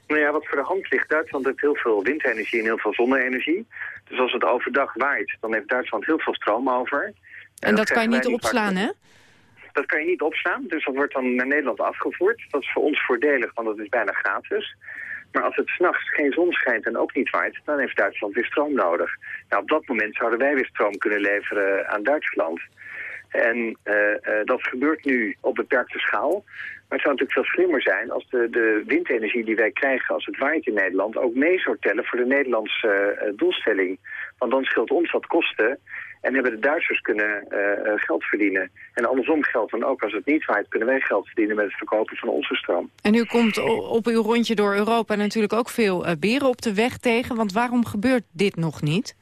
Nou ja, wat voor de hand ligt, Duitsland heeft heel veel windenergie en heel veel zonne-energie. Dus als het overdag waait, dan heeft Duitsland heel veel stroom over. En, en dat, dat kan je niet opslaan, hè? Dat kan je niet opslaan, dus dat wordt dan naar Nederland afgevoerd. Dat is voor ons voordelig, want dat is bijna gratis. Maar als het s'nachts geen zon schijnt en ook niet waait, dan heeft Duitsland weer stroom nodig. Nou, op dat moment zouden wij weer stroom kunnen leveren aan Duitsland. En uh, uh, dat gebeurt nu op beperkte schaal. Maar het zou natuurlijk veel slimmer zijn als de, de windenergie die wij krijgen als het waait in Nederland ook mee zou tellen voor de Nederlandse uh, doelstelling. Want dan scheelt ons wat kosten en hebben de Duitsers kunnen uh, geld verdienen. En andersom geldt dan ook als het niet waait kunnen wij geld verdienen met het verkopen van onze stroom. En u komt op uw rondje door Europa natuurlijk ook veel uh, beren op de weg tegen. Want waarom gebeurt dit nog niet?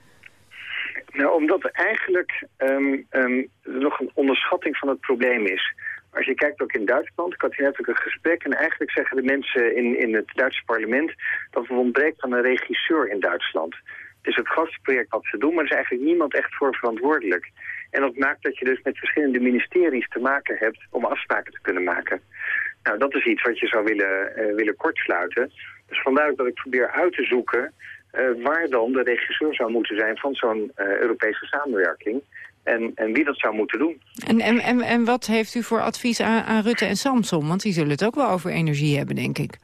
Nou, omdat er eigenlijk um, um, nog een onderschatting van het probleem is. Als je kijkt ook in Duitsland, ik had hier net ook een gesprek... en eigenlijk zeggen de mensen in, in het Duitse parlement... dat er ontbreekt aan een regisseur in Duitsland. Is het grootste project wat ze doen, maar er is eigenlijk niemand echt voor verantwoordelijk. En dat maakt dat je dus met verschillende ministeries te maken hebt om afspraken te kunnen maken. Nou, dat is iets wat je zou willen, uh, willen kortsluiten. Dus vandaar dat ik probeer uit te zoeken uh, waar dan de regisseur zou moeten zijn van zo'n uh, Europese samenwerking. En, en wie dat zou moeten doen. En, en, en, en wat heeft u voor advies aan, aan Rutte en Samson? Want die zullen het ook wel over energie hebben, denk ik.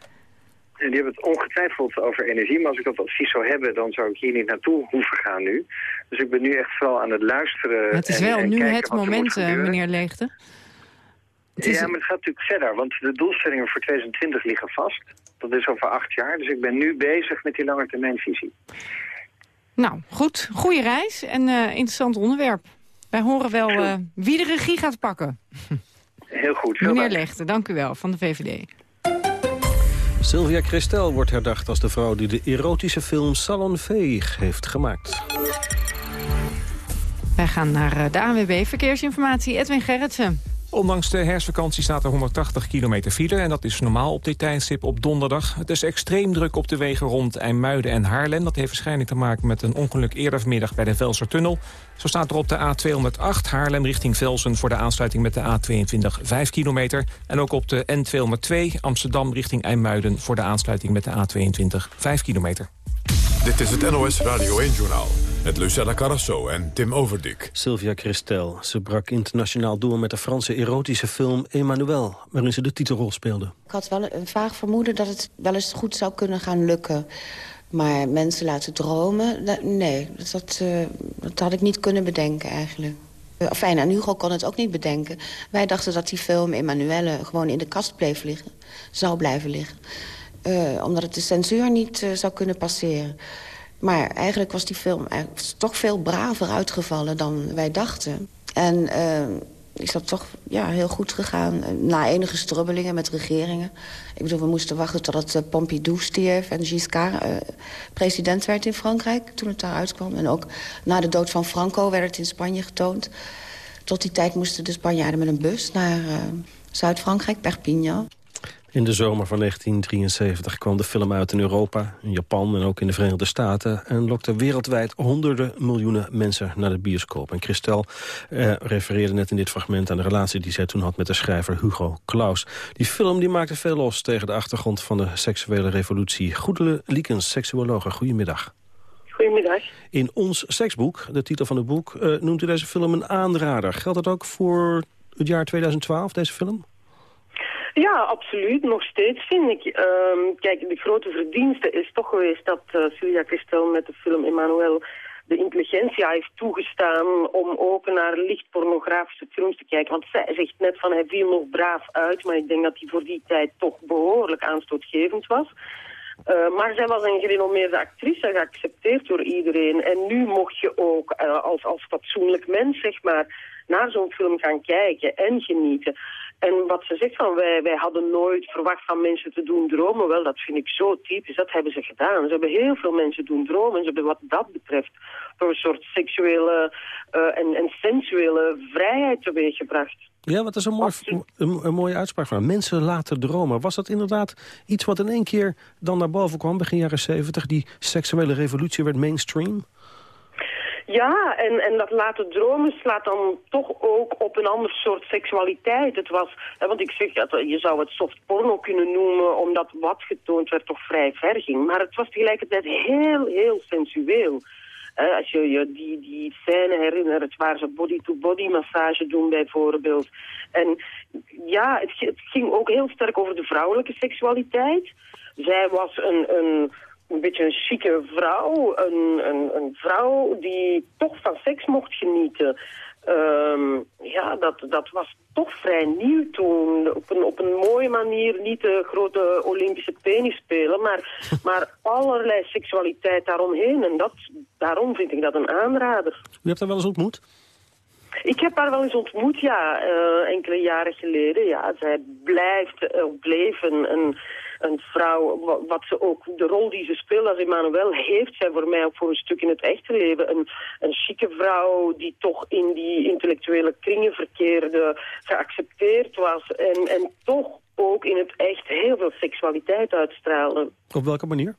En die hebben het ongetwijfeld over energie. Maar als ik dat advies zou hebben, dan zou ik hier niet naartoe hoeven gaan nu. Dus ik ben nu echt vooral aan het luisteren. Het is en, wel en nu het moment, eh, meneer Leegte. Het is- Ja, maar het gaat natuurlijk verder. Want de doelstellingen voor 2020 liggen vast. Dat is over acht jaar. Dus ik ben nu bezig met die langetermijnvisie. Nou, goed. Goeie reis en eh, interessant onderwerp. Wij horen wel eh, wie de regie gaat pakken. Heel goed. Meneer. Leegte, dank u wel, van de VVD. Sylvia Christel wordt herdacht als de vrouw die de erotische film Salon Veeg heeft gemaakt. Wij gaan naar eh, de ANWB Verkeersinformatie. Edwin Gerritsen. Ondanks de herfstvakantie staat er 180 kilometer file... en dat is normaal op dit tijdstip op donderdag. Het is extreem druk op de wegen rond IJmuiden en Haarlem. Dat heeft waarschijnlijk te maken met een ongeluk eerder vanmiddag bij de Velsertunnel. Zo staat er op de A208 Haarlem richting Velsen... voor de aansluiting met de A22 5 kilometer. En ook op de N202 Amsterdam richting IJmuiden... voor de aansluiting met de A22 5 kilometer. Dit is het NOS Radio 1-journaal. Met Lucella Carrasso en Tim Overdik. Sylvia Christel. Ze brak internationaal door met de Franse erotische film Emmanuel... waarin ze de titelrol speelde. Ik had wel een vaag vermoeden dat het wel eens goed zou kunnen gaan lukken. Maar mensen laten dromen, nee, dat, eh, dat had ik niet kunnen bedenken eigenlijk. Eh, Fijn, en Hugo kon het ook niet bedenken. Wij dachten dat die film Emanuelle gewoon in de kast bleef liggen. Zou blijven liggen. Eh, omdat het de censuur niet eh, zou kunnen passeren. Maar eigenlijk was die film toch veel braver uitgevallen dan wij dachten. En eh, is dat toch ja, heel goed gegaan. eh, Na enige strubbelingen met regeringen. Ik bedoel, we moesten wachten totdat uh, Pompidou stierf... en Giscard president werd in Frankrijk, toen het daar uitkwam. En ook na de dood van Franco werd het in Spanje getoond. Tot die tijd moesten de Spanjaarden met een bus naar Zuid-Frankrijk, Perpignan. In de zomer van 1973 kwam de film uit in Europa, in Japan en ook in de Verenigde Staten... en lokte wereldwijd honderden miljoenen mensen naar de bioscoop. En Christel eh, refereerde net in dit fragment aan de relatie die zij toen had met de schrijver Hugo Claus. Die film die maakte veel los tegen de achtergrond van de seksuele revolutie. Goedele Liekens, seksuologe, goedemiddag. Goedemiddag. In Ons Seksboek, de titel van het boek, uh, noemt u deze film een aanrader. Geldt dat ook voor het jaar 2012, deze film? Ja, absoluut. Nog steeds vind ik. Ehm, kijk, de grote verdienste is toch geweest dat uh, Sylvia Christel met de film Emmanuel de intelligentia heeft toegestaan om ook naar licht pornografische films te kijken. Want zij zegt net van hij viel nog braaf uit, maar ik denk dat hij voor die tijd toch behoorlijk aanstootgevend was. Uh, maar zij was een gerenommeerde actrice, geaccepteerd door iedereen. En nu mocht je ook uh, als, als fatsoenlijk mens, zeg maar, naar zo'n film gaan kijken en genieten. En wat ze zegt van wij, wij hadden nooit verwacht van mensen te doen dromen. Wel, dat vind ik zo typisch. Dat hebben ze gedaan. Ze hebben heel veel mensen doen dromen. Ze hebben wat dat betreft toch een soort seksuele uh, en, en sensuele vrijheid teweeggebracht. Ja, wat is een, mooi, een, een, mooie uitspraak van. Mensen laten dromen. Was dat inderdaad iets wat in één keer dan naar boven kwam begin jaren zeventig? Die seksuele revolutie werd mainstream? Ja, en, en dat laten dromen slaat dan toch ook op een ander soort seksualiteit. Het was, hè, want ik zeg, je zou het soft porno kunnen noemen, omdat wat getoond werd toch vrij ver ging. Maar het was tegelijkertijd heel, heel sensueel. Als je je die, die scène herinnert waar ze body-to-body -body massage doen bijvoorbeeld. En ja, het, het, ging ook heel sterk over de vrouwelijke seksualiteit. Zij was een, een een beetje een chique vrouw. Een, een, een vrouw die toch van seks mocht genieten. Um, ja, dat, dat was toch vrij nieuw toen. Op een, op een mooie manier niet de grote Olympische penis spelen, maar, *laughs* maar allerlei seksualiteit daaromheen. En dat, daarom vind ik dat een aanrader. U hebt haar wel eens ontmoet? Ik heb haar wel eens ontmoet, ja, uh, enkele jaren geleden. Ja, zij blijft, uh, bleef een, een een vrouw, wat ze ook, de rol die ze speelt als Emmanuel, heeft zij voor mij ook voor een stuk in het echte leven. Een, een chique vrouw die toch in die intellectuele kringen verkeerde, geaccepteerd was en, en toch ook in het echt heel veel seksualiteit uitstraalde. Op welke manier?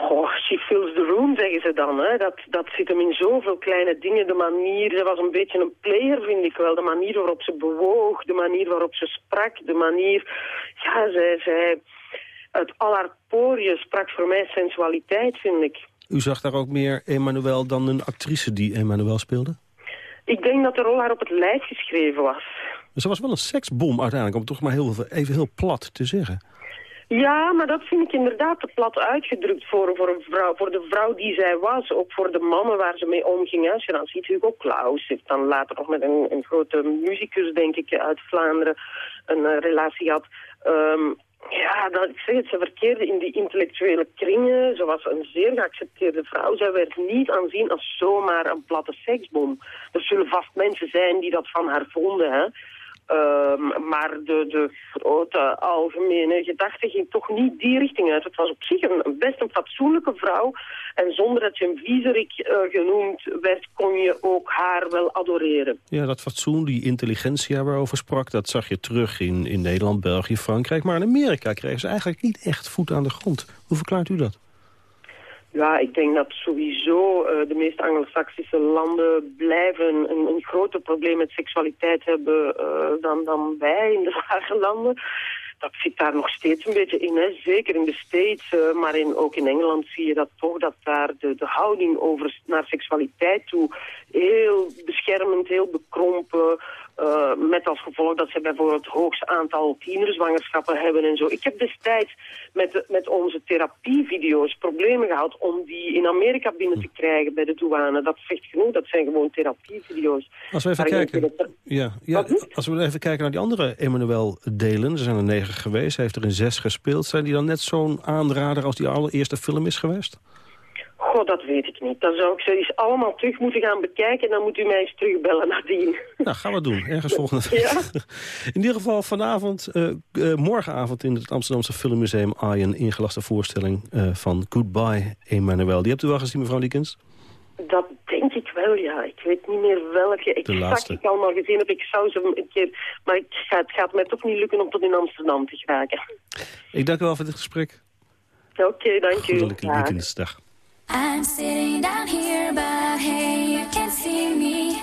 Oh, she fills the room, zeggen ze dan. Hè. Dat, dat zit hem in zoveel kleine dingen. De manier, ze was een beetje een player, vind ik wel. De manier waarop ze bewoog, de manier waarop ze sprak, de manier... Ja, zij, zij uit al haar poriën sprak voor mij sensualiteit, vind ik. U zag daar ook meer Emmanuel dan een actrice die Emmanuel speelde? Ik denk dat de rol haar op het lijf geschreven was. Ze was wel een seksbom uiteindelijk, om het toch maar heel, even heel plat te zeggen. Ja, maar dat vind ik inderdaad te plat uitgedrukt voor, voor, een vrouw, voor de vrouw die zij was. Ook voor de mannen waar ze mee omging. Als je dan ziet, Hugo Claus heeft dan later nog met een, een grote muzikus, denk ik, uit Vlaanderen een uh, relatie gehad. Um, ja, dat, ik zeg het, ze verkeerde in die intellectuele kringen. Ze was een zeer geaccepteerde vrouw. Zij werd niet aanzien als zomaar een platte seksbom. Er zullen vast mensen zijn die dat van haar vonden, hè. Um, maar de, de grote algemene gedachte ging toch niet die richting uit. Het was op zich een, best een fatsoenlijke vrouw. En zonder dat je een viezerik uh, genoemd werd, kon je ook haar wel adoreren. Ja, dat fatsoen, die intelligentia waarover sprak... dat zag je terug in, in Nederland, België, Frankrijk. Maar in Amerika kregen ze eigenlijk niet echt voet aan de grond. Hoe verklaart u dat? Ja, ik denk dat sowieso uh, de meeste anglo-saxische landen blijven een, een groter probleem met seksualiteit hebben uh, dan, dan wij in de *laughs* lage landen. Dat zit daar nog steeds een beetje in, hè. zeker in de States, uh, maar in, ook in Engeland zie je dat toch, dat daar de, de houding over naar seksualiteit toe heel beschermend, heel bekrompen, uh, met als gevolg dat ze bijvoorbeeld het hoogste aantal tienerzwangerschappen hebben en zo. Ik heb destijds met, met onze therapievideo's problemen gehad om die in Amerika binnen te krijgen bij de douane. Dat zegt genoeg, dat zijn gewoon therapievideo's. Als we even, kijken, ja, ja, als we even kijken naar die andere Emmanuel-delen, er zijn er negen geweest, hij heeft er in zes gespeeld. Zijn die dan net zo'n aanrader als die allereerste film is geweest? Goh, dat weet ik niet. Dan zou ik ze eens allemaal terug moeten gaan bekijken... en dan moet u mij eens terugbellen nadien. Nou, gaan we doen. Ergens volgende *laughs* ja. In ieder geval vanavond, uh, uh, morgenavond... in het Amsterdamse Filmmuseum AI een ingelaste voorstelling uh, van Goodbye Emmanuel. Die hebt u wel gezien, mevrouw Diekens? Dat denk ik wel, ja, ik weet niet meer welke exact ik allemaal gezien heb. Ik zou ze een keer... Maar het gaat, mij toch niet lukken om tot in Amsterdam te geraken. Ik dank u wel voor dit gesprek. Oké, dank u. Goedelijke weekendsdag. I'm sitting down here, but hey, you can't see me.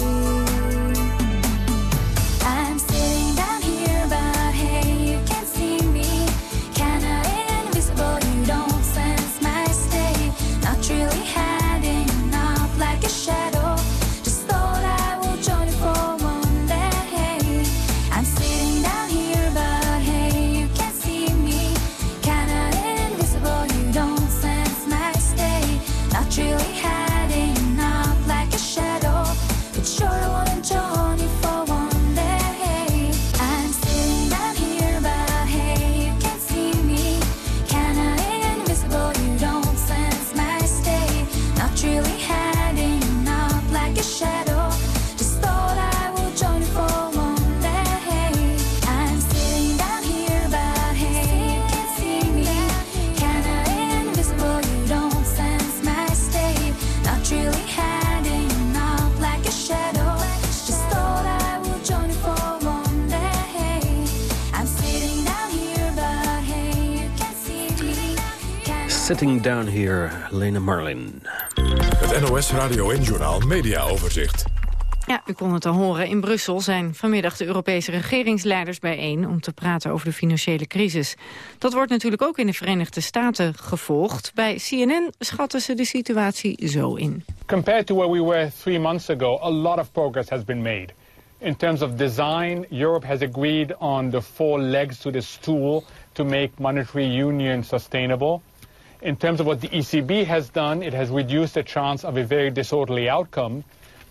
Down Here, Lena Marlin. Het NOS Radio en Journal Media Overzicht. Ja, u kon het al horen. In Brussel zijn vanmiddag de Europese regeringsleiders bijeen... om te praten over de financiële crisis. Dat wordt natuurlijk ook in de Verenigde Staten gevolgd. Bij CNN schatten ze de situatie zo in. Compared to where we were three months ago, a lot of progress has been made. In terms of design, Europe has agreed on the four legs to the stool... to make monetary union sustainable... in terms of what the ECB has done, it has reduced the chance of a very disorderly outcome.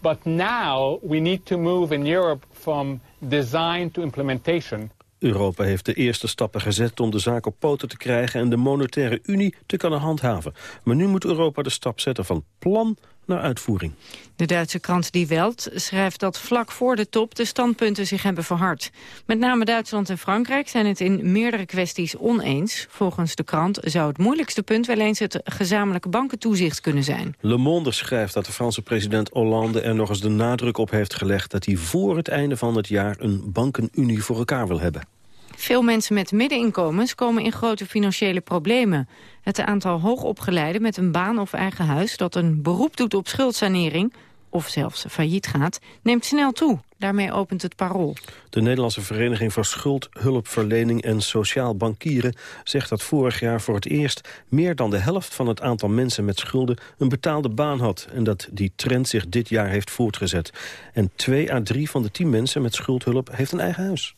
But now we need to move in Europe from design to implementation. Europa heeft de eerste stappen gezet om de zaak op poten te krijgen... en de monetaire unie te kunnen handhaven. Maar nu moet Europa de stap zetten van plan naar uitvoering. De Duitse krant Die Welt schrijft dat vlak voor de top de standpunten zich hebben verhard. Met name Duitsland en Frankrijk zijn het in meerdere kwesties oneens. Volgens de krant zou het moeilijkste punt wel eens het gezamenlijke bankentoezicht kunnen zijn. Le Monde schrijft dat de Franse president Hollande er nog eens de nadruk op heeft gelegd dat hij voor het einde van het jaar een bankenunie voor elkaar wil hebben. Veel mensen met middeninkomens komen in grote financiële problemen. Het aantal hoogopgeleiden met een baan of eigen huis... dat een beroep doet op schuldsanering of zelfs failliet gaat, neemt snel toe. Daarmee opent het parool. De Nederlandse Vereniging voor Schuldhulpverlening en Sociaal Bankieren zegt dat vorig jaar voor het eerst meer dan de helft van het aantal mensen met schulden een betaalde baan had. En dat die trend zich dit jaar heeft voortgezet. En twee à drie van de tien mensen met schuldhulp heeft een eigen huis.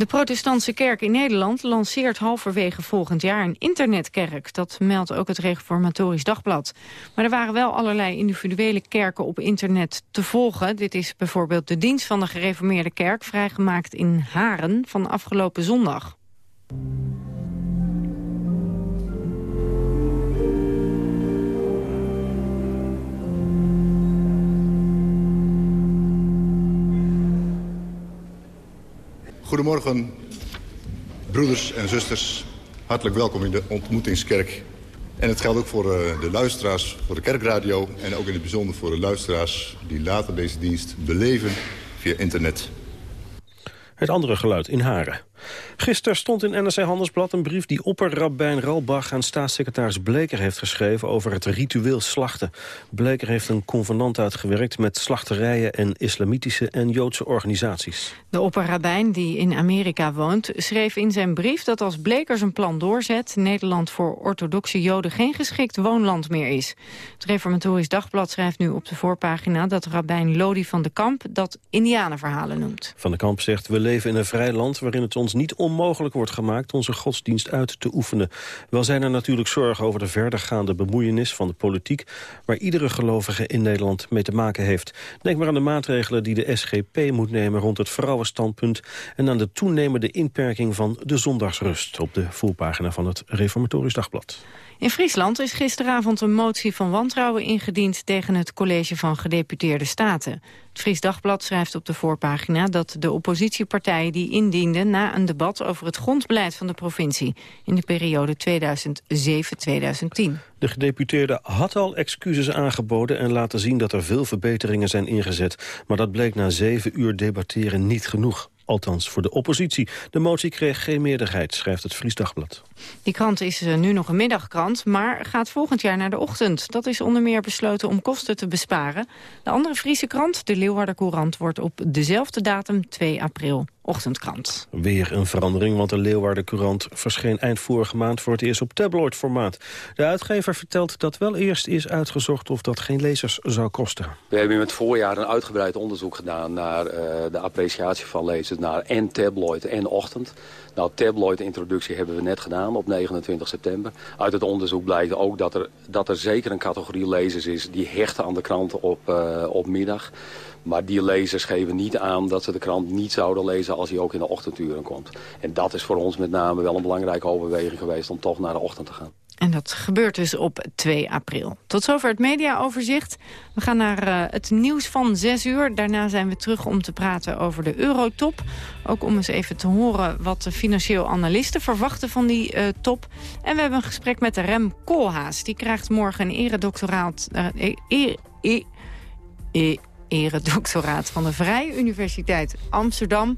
De protestantse kerk in Nederland lanceert halverwege volgend jaar een internetkerk. Dat meldt ook het Reformatorisch Dagblad. Maar er waren wel allerlei individuele kerken op internet te volgen. Dit is bijvoorbeeld de dienst van de gereformeerde kerk... vrijgemaakt in Haren van afgelopen zondag. Goedemorgen, broeders en zusters. Hartelijk welkom in de ontmoetingskerk. En het geldt ook voor uh, de luisteraars, voor de kerkradio... en ook in het bijzonder voor de luisteraars die later deze dienst beleven via internet. Het andere geluid in Haren. Gisteren stond in NRC Handelsblad een brief die opperrabijn Ralbach aan staatssecretaris Bleker heeft geschreven over het ritueel slachten. Bleker heeft een convenant uitgewerkt met slachterijen en islamitische en Joodse organisaties. De opperrabijn die in Amerika woont schreef in zijn brief dat als Bleker zijn plan doorzet Nederland voor orthodoxe Joden geen geschikt woonland meer is. Het Reformatorisch Dagblad schrijft nu op de voorpagina dat rabbijn Lodi van de Kamp dat indianenverhalen noemt. Van de Kamp zegt we leven in een vrij land waarin het ons niet onmogelijk wordt gemaakt onze godsdienst uit te oefenen. Wel zijn er natuurlijk zorgen over de verdergaande bemoeienis van de politiek... waar iedere gelovige in Nederland mee te maken heeft. Denk maar aan de maatregelen die de SGP moet nemen rond het vrouwenstandpunt... en aan de toenemende inperking van de zondagsrust... op de voorpagina van het Reformatorisch Dagblad. In Friesland is gisteravond een motie van wantrouwen ingediend tegen het college van gedeputeerde staten. Het Fries Dagblad schrijft op de voorpagina dat de oppositiepartijen die indienden na een debat over het grondbeleid van de provincie in de periode 2007-2010. De gedeputeerde had al excuses aangeboden en laten zien dat er veel verbeteringen zijn ingezet. Maar dat bleek na zeven uur debatteren niet genoeg. Althans voor de oppositie. De motie kreeg geen meerderheid, schrijft het Fries Dagblad. Die krant is eh, nu nog een middagkrant, maar gaat volgend jaar naar de ochtend. Dat is onder meer besloten om kosten te besparen. De andere Friese krant, de Leeuwarder Courant, wordt op dezelfde datum 2 april ochtendkrant. Weer een verandering, want de Leeuwarden Courant verscheen eind vorige maand voor het eerst op tabloid-formaat. De uitgever vertelt dat wel eerst is uitgezocht of dat geen lezers zou kosten. We hebben in het voorjaar een uitgebreid onderzoek gedaan naar uh, de appreciatie van lezers, naar en tabloid en ochtend. Nou, tabloid-introductie hebben we net gedaan op 29 september. Uit het onderzoek blijkt ook dat er, dat er zeker een categorie lezers is die hechten aan de krant op, uh, op middag. Maar die lezers geven niet aan dat ze de krant niet zouden lezen als hij ook in de ochtenduren komt. En dat is voor ons met name wel een belangrijke overweging geweest om toch naar de ochtend te gaan. En dat gebeurt dus op 2 april. Tot zover het mediaoverzicht. We gaan naar uh, het nieuws van 6 uur. Daarna zijn we terug om te praten over de eurotop. Ook om eens even te horen wat de financieel analisten verwachten van die uh, top. En we hebben een gesprek met Rem Koolhaas. Die krijgt morgen een eredoctoraat... Uh, e e e eredoctoraat van de Vrije Universiteit Amsterdam.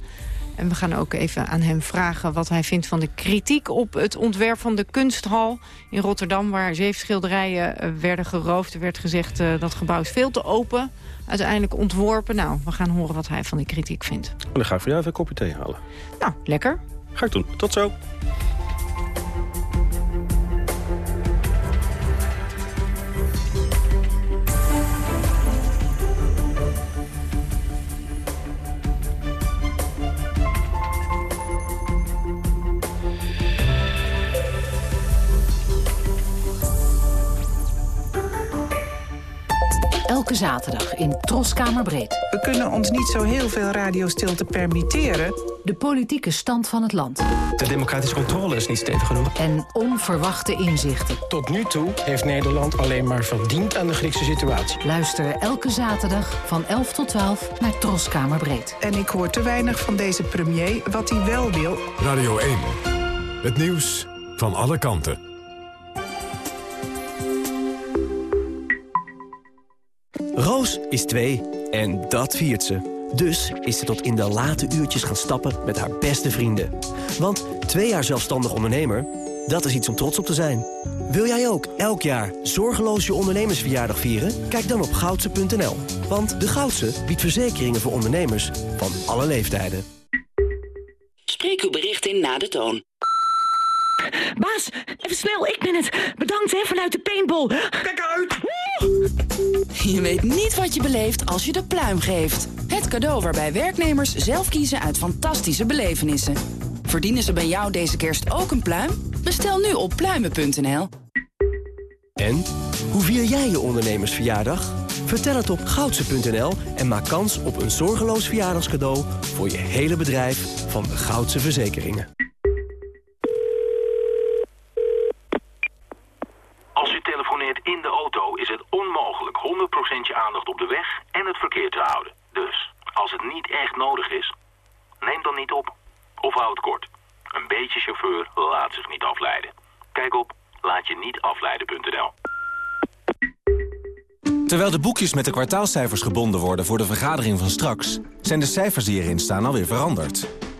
En we gaan ook even aan hem vragen wat hij vindt van de kritiek op het ontwerp van de kunsthal in Rotterdam, waar zeven schilderijen werden geroofd. Er werd gezegd uh, dat gebouw is veel te open. Uiteindelijk ontworpen. Nou, we gaan horen wat hij van die kritiek vindt. En dan ga ik voor jou even een kopje thee halen. Nou, lekker. Ga ik doen. Tot zo. Elke zaterdag in Troskamerbreed. We kunnen ons niet zo heel veel radiostilte permitteren. De politieke stand van het land. De democratische controle is niet stevig genoeg. En onverwachte inzichten. Tot nu toe heeft Nederland alleen maar verdiend aan de Griekse situatie. Luister elke zaterdag van 11 tot 12 naar Troskamerbreed. En ik hoor te weinig van deze premier wat hij wel wil. Radio 1. Het nieuws van alle kanten. Roos is twee en dat viert ze. Dus is ze tot in de late uurtjes gaan stappen met haar beste vrienden. Want twee jaar zelfstandig ondernemer, dat is iets om trots op te zijn. Wil jij ook elk jaar zorgeloos je ondernemersverjaardag vieren? Kijk dan op goudse.nl. Want de Goudse biedt verzekeringen voor ondernemers van alle leeftijden. Spreek uw bericht in na de toon. Baas, even snel, ik ben het. Bedankt hè, vanuit de paintball. Kijk uit! Je weet niet wat je beleeft als je de pluim geeft. Het cadeau waarbij werknemers zelf kiezen uit fantastische belevenissen. Verdienen ze bij jou deze kerst ook een pluim? Bestel nu op pluimen.nl. En? Hoe vier jij je ondernemersverjaardag? Vertel het op goudse.nl en maak kans op een zorgeloos verjaardagscadeau... voor je hele bedrijf van de Goudse Verzekeringen. Als u telefoneert in de auto is het onmogelijk 100% je aandacht op de weg en het verkeer te houden. Dus, als het niet echt nodig is, neem dan niet op. Of houd kort. Een beetje chauffeur laat zich niet afleiden. Kijk op laatje-niet-afleiden.nl. Terwijl de boekjes met de kwartaalcijfers gebonden worden voor de vergadering van straks... zijn de cijfers die erin staan alweer veranderd.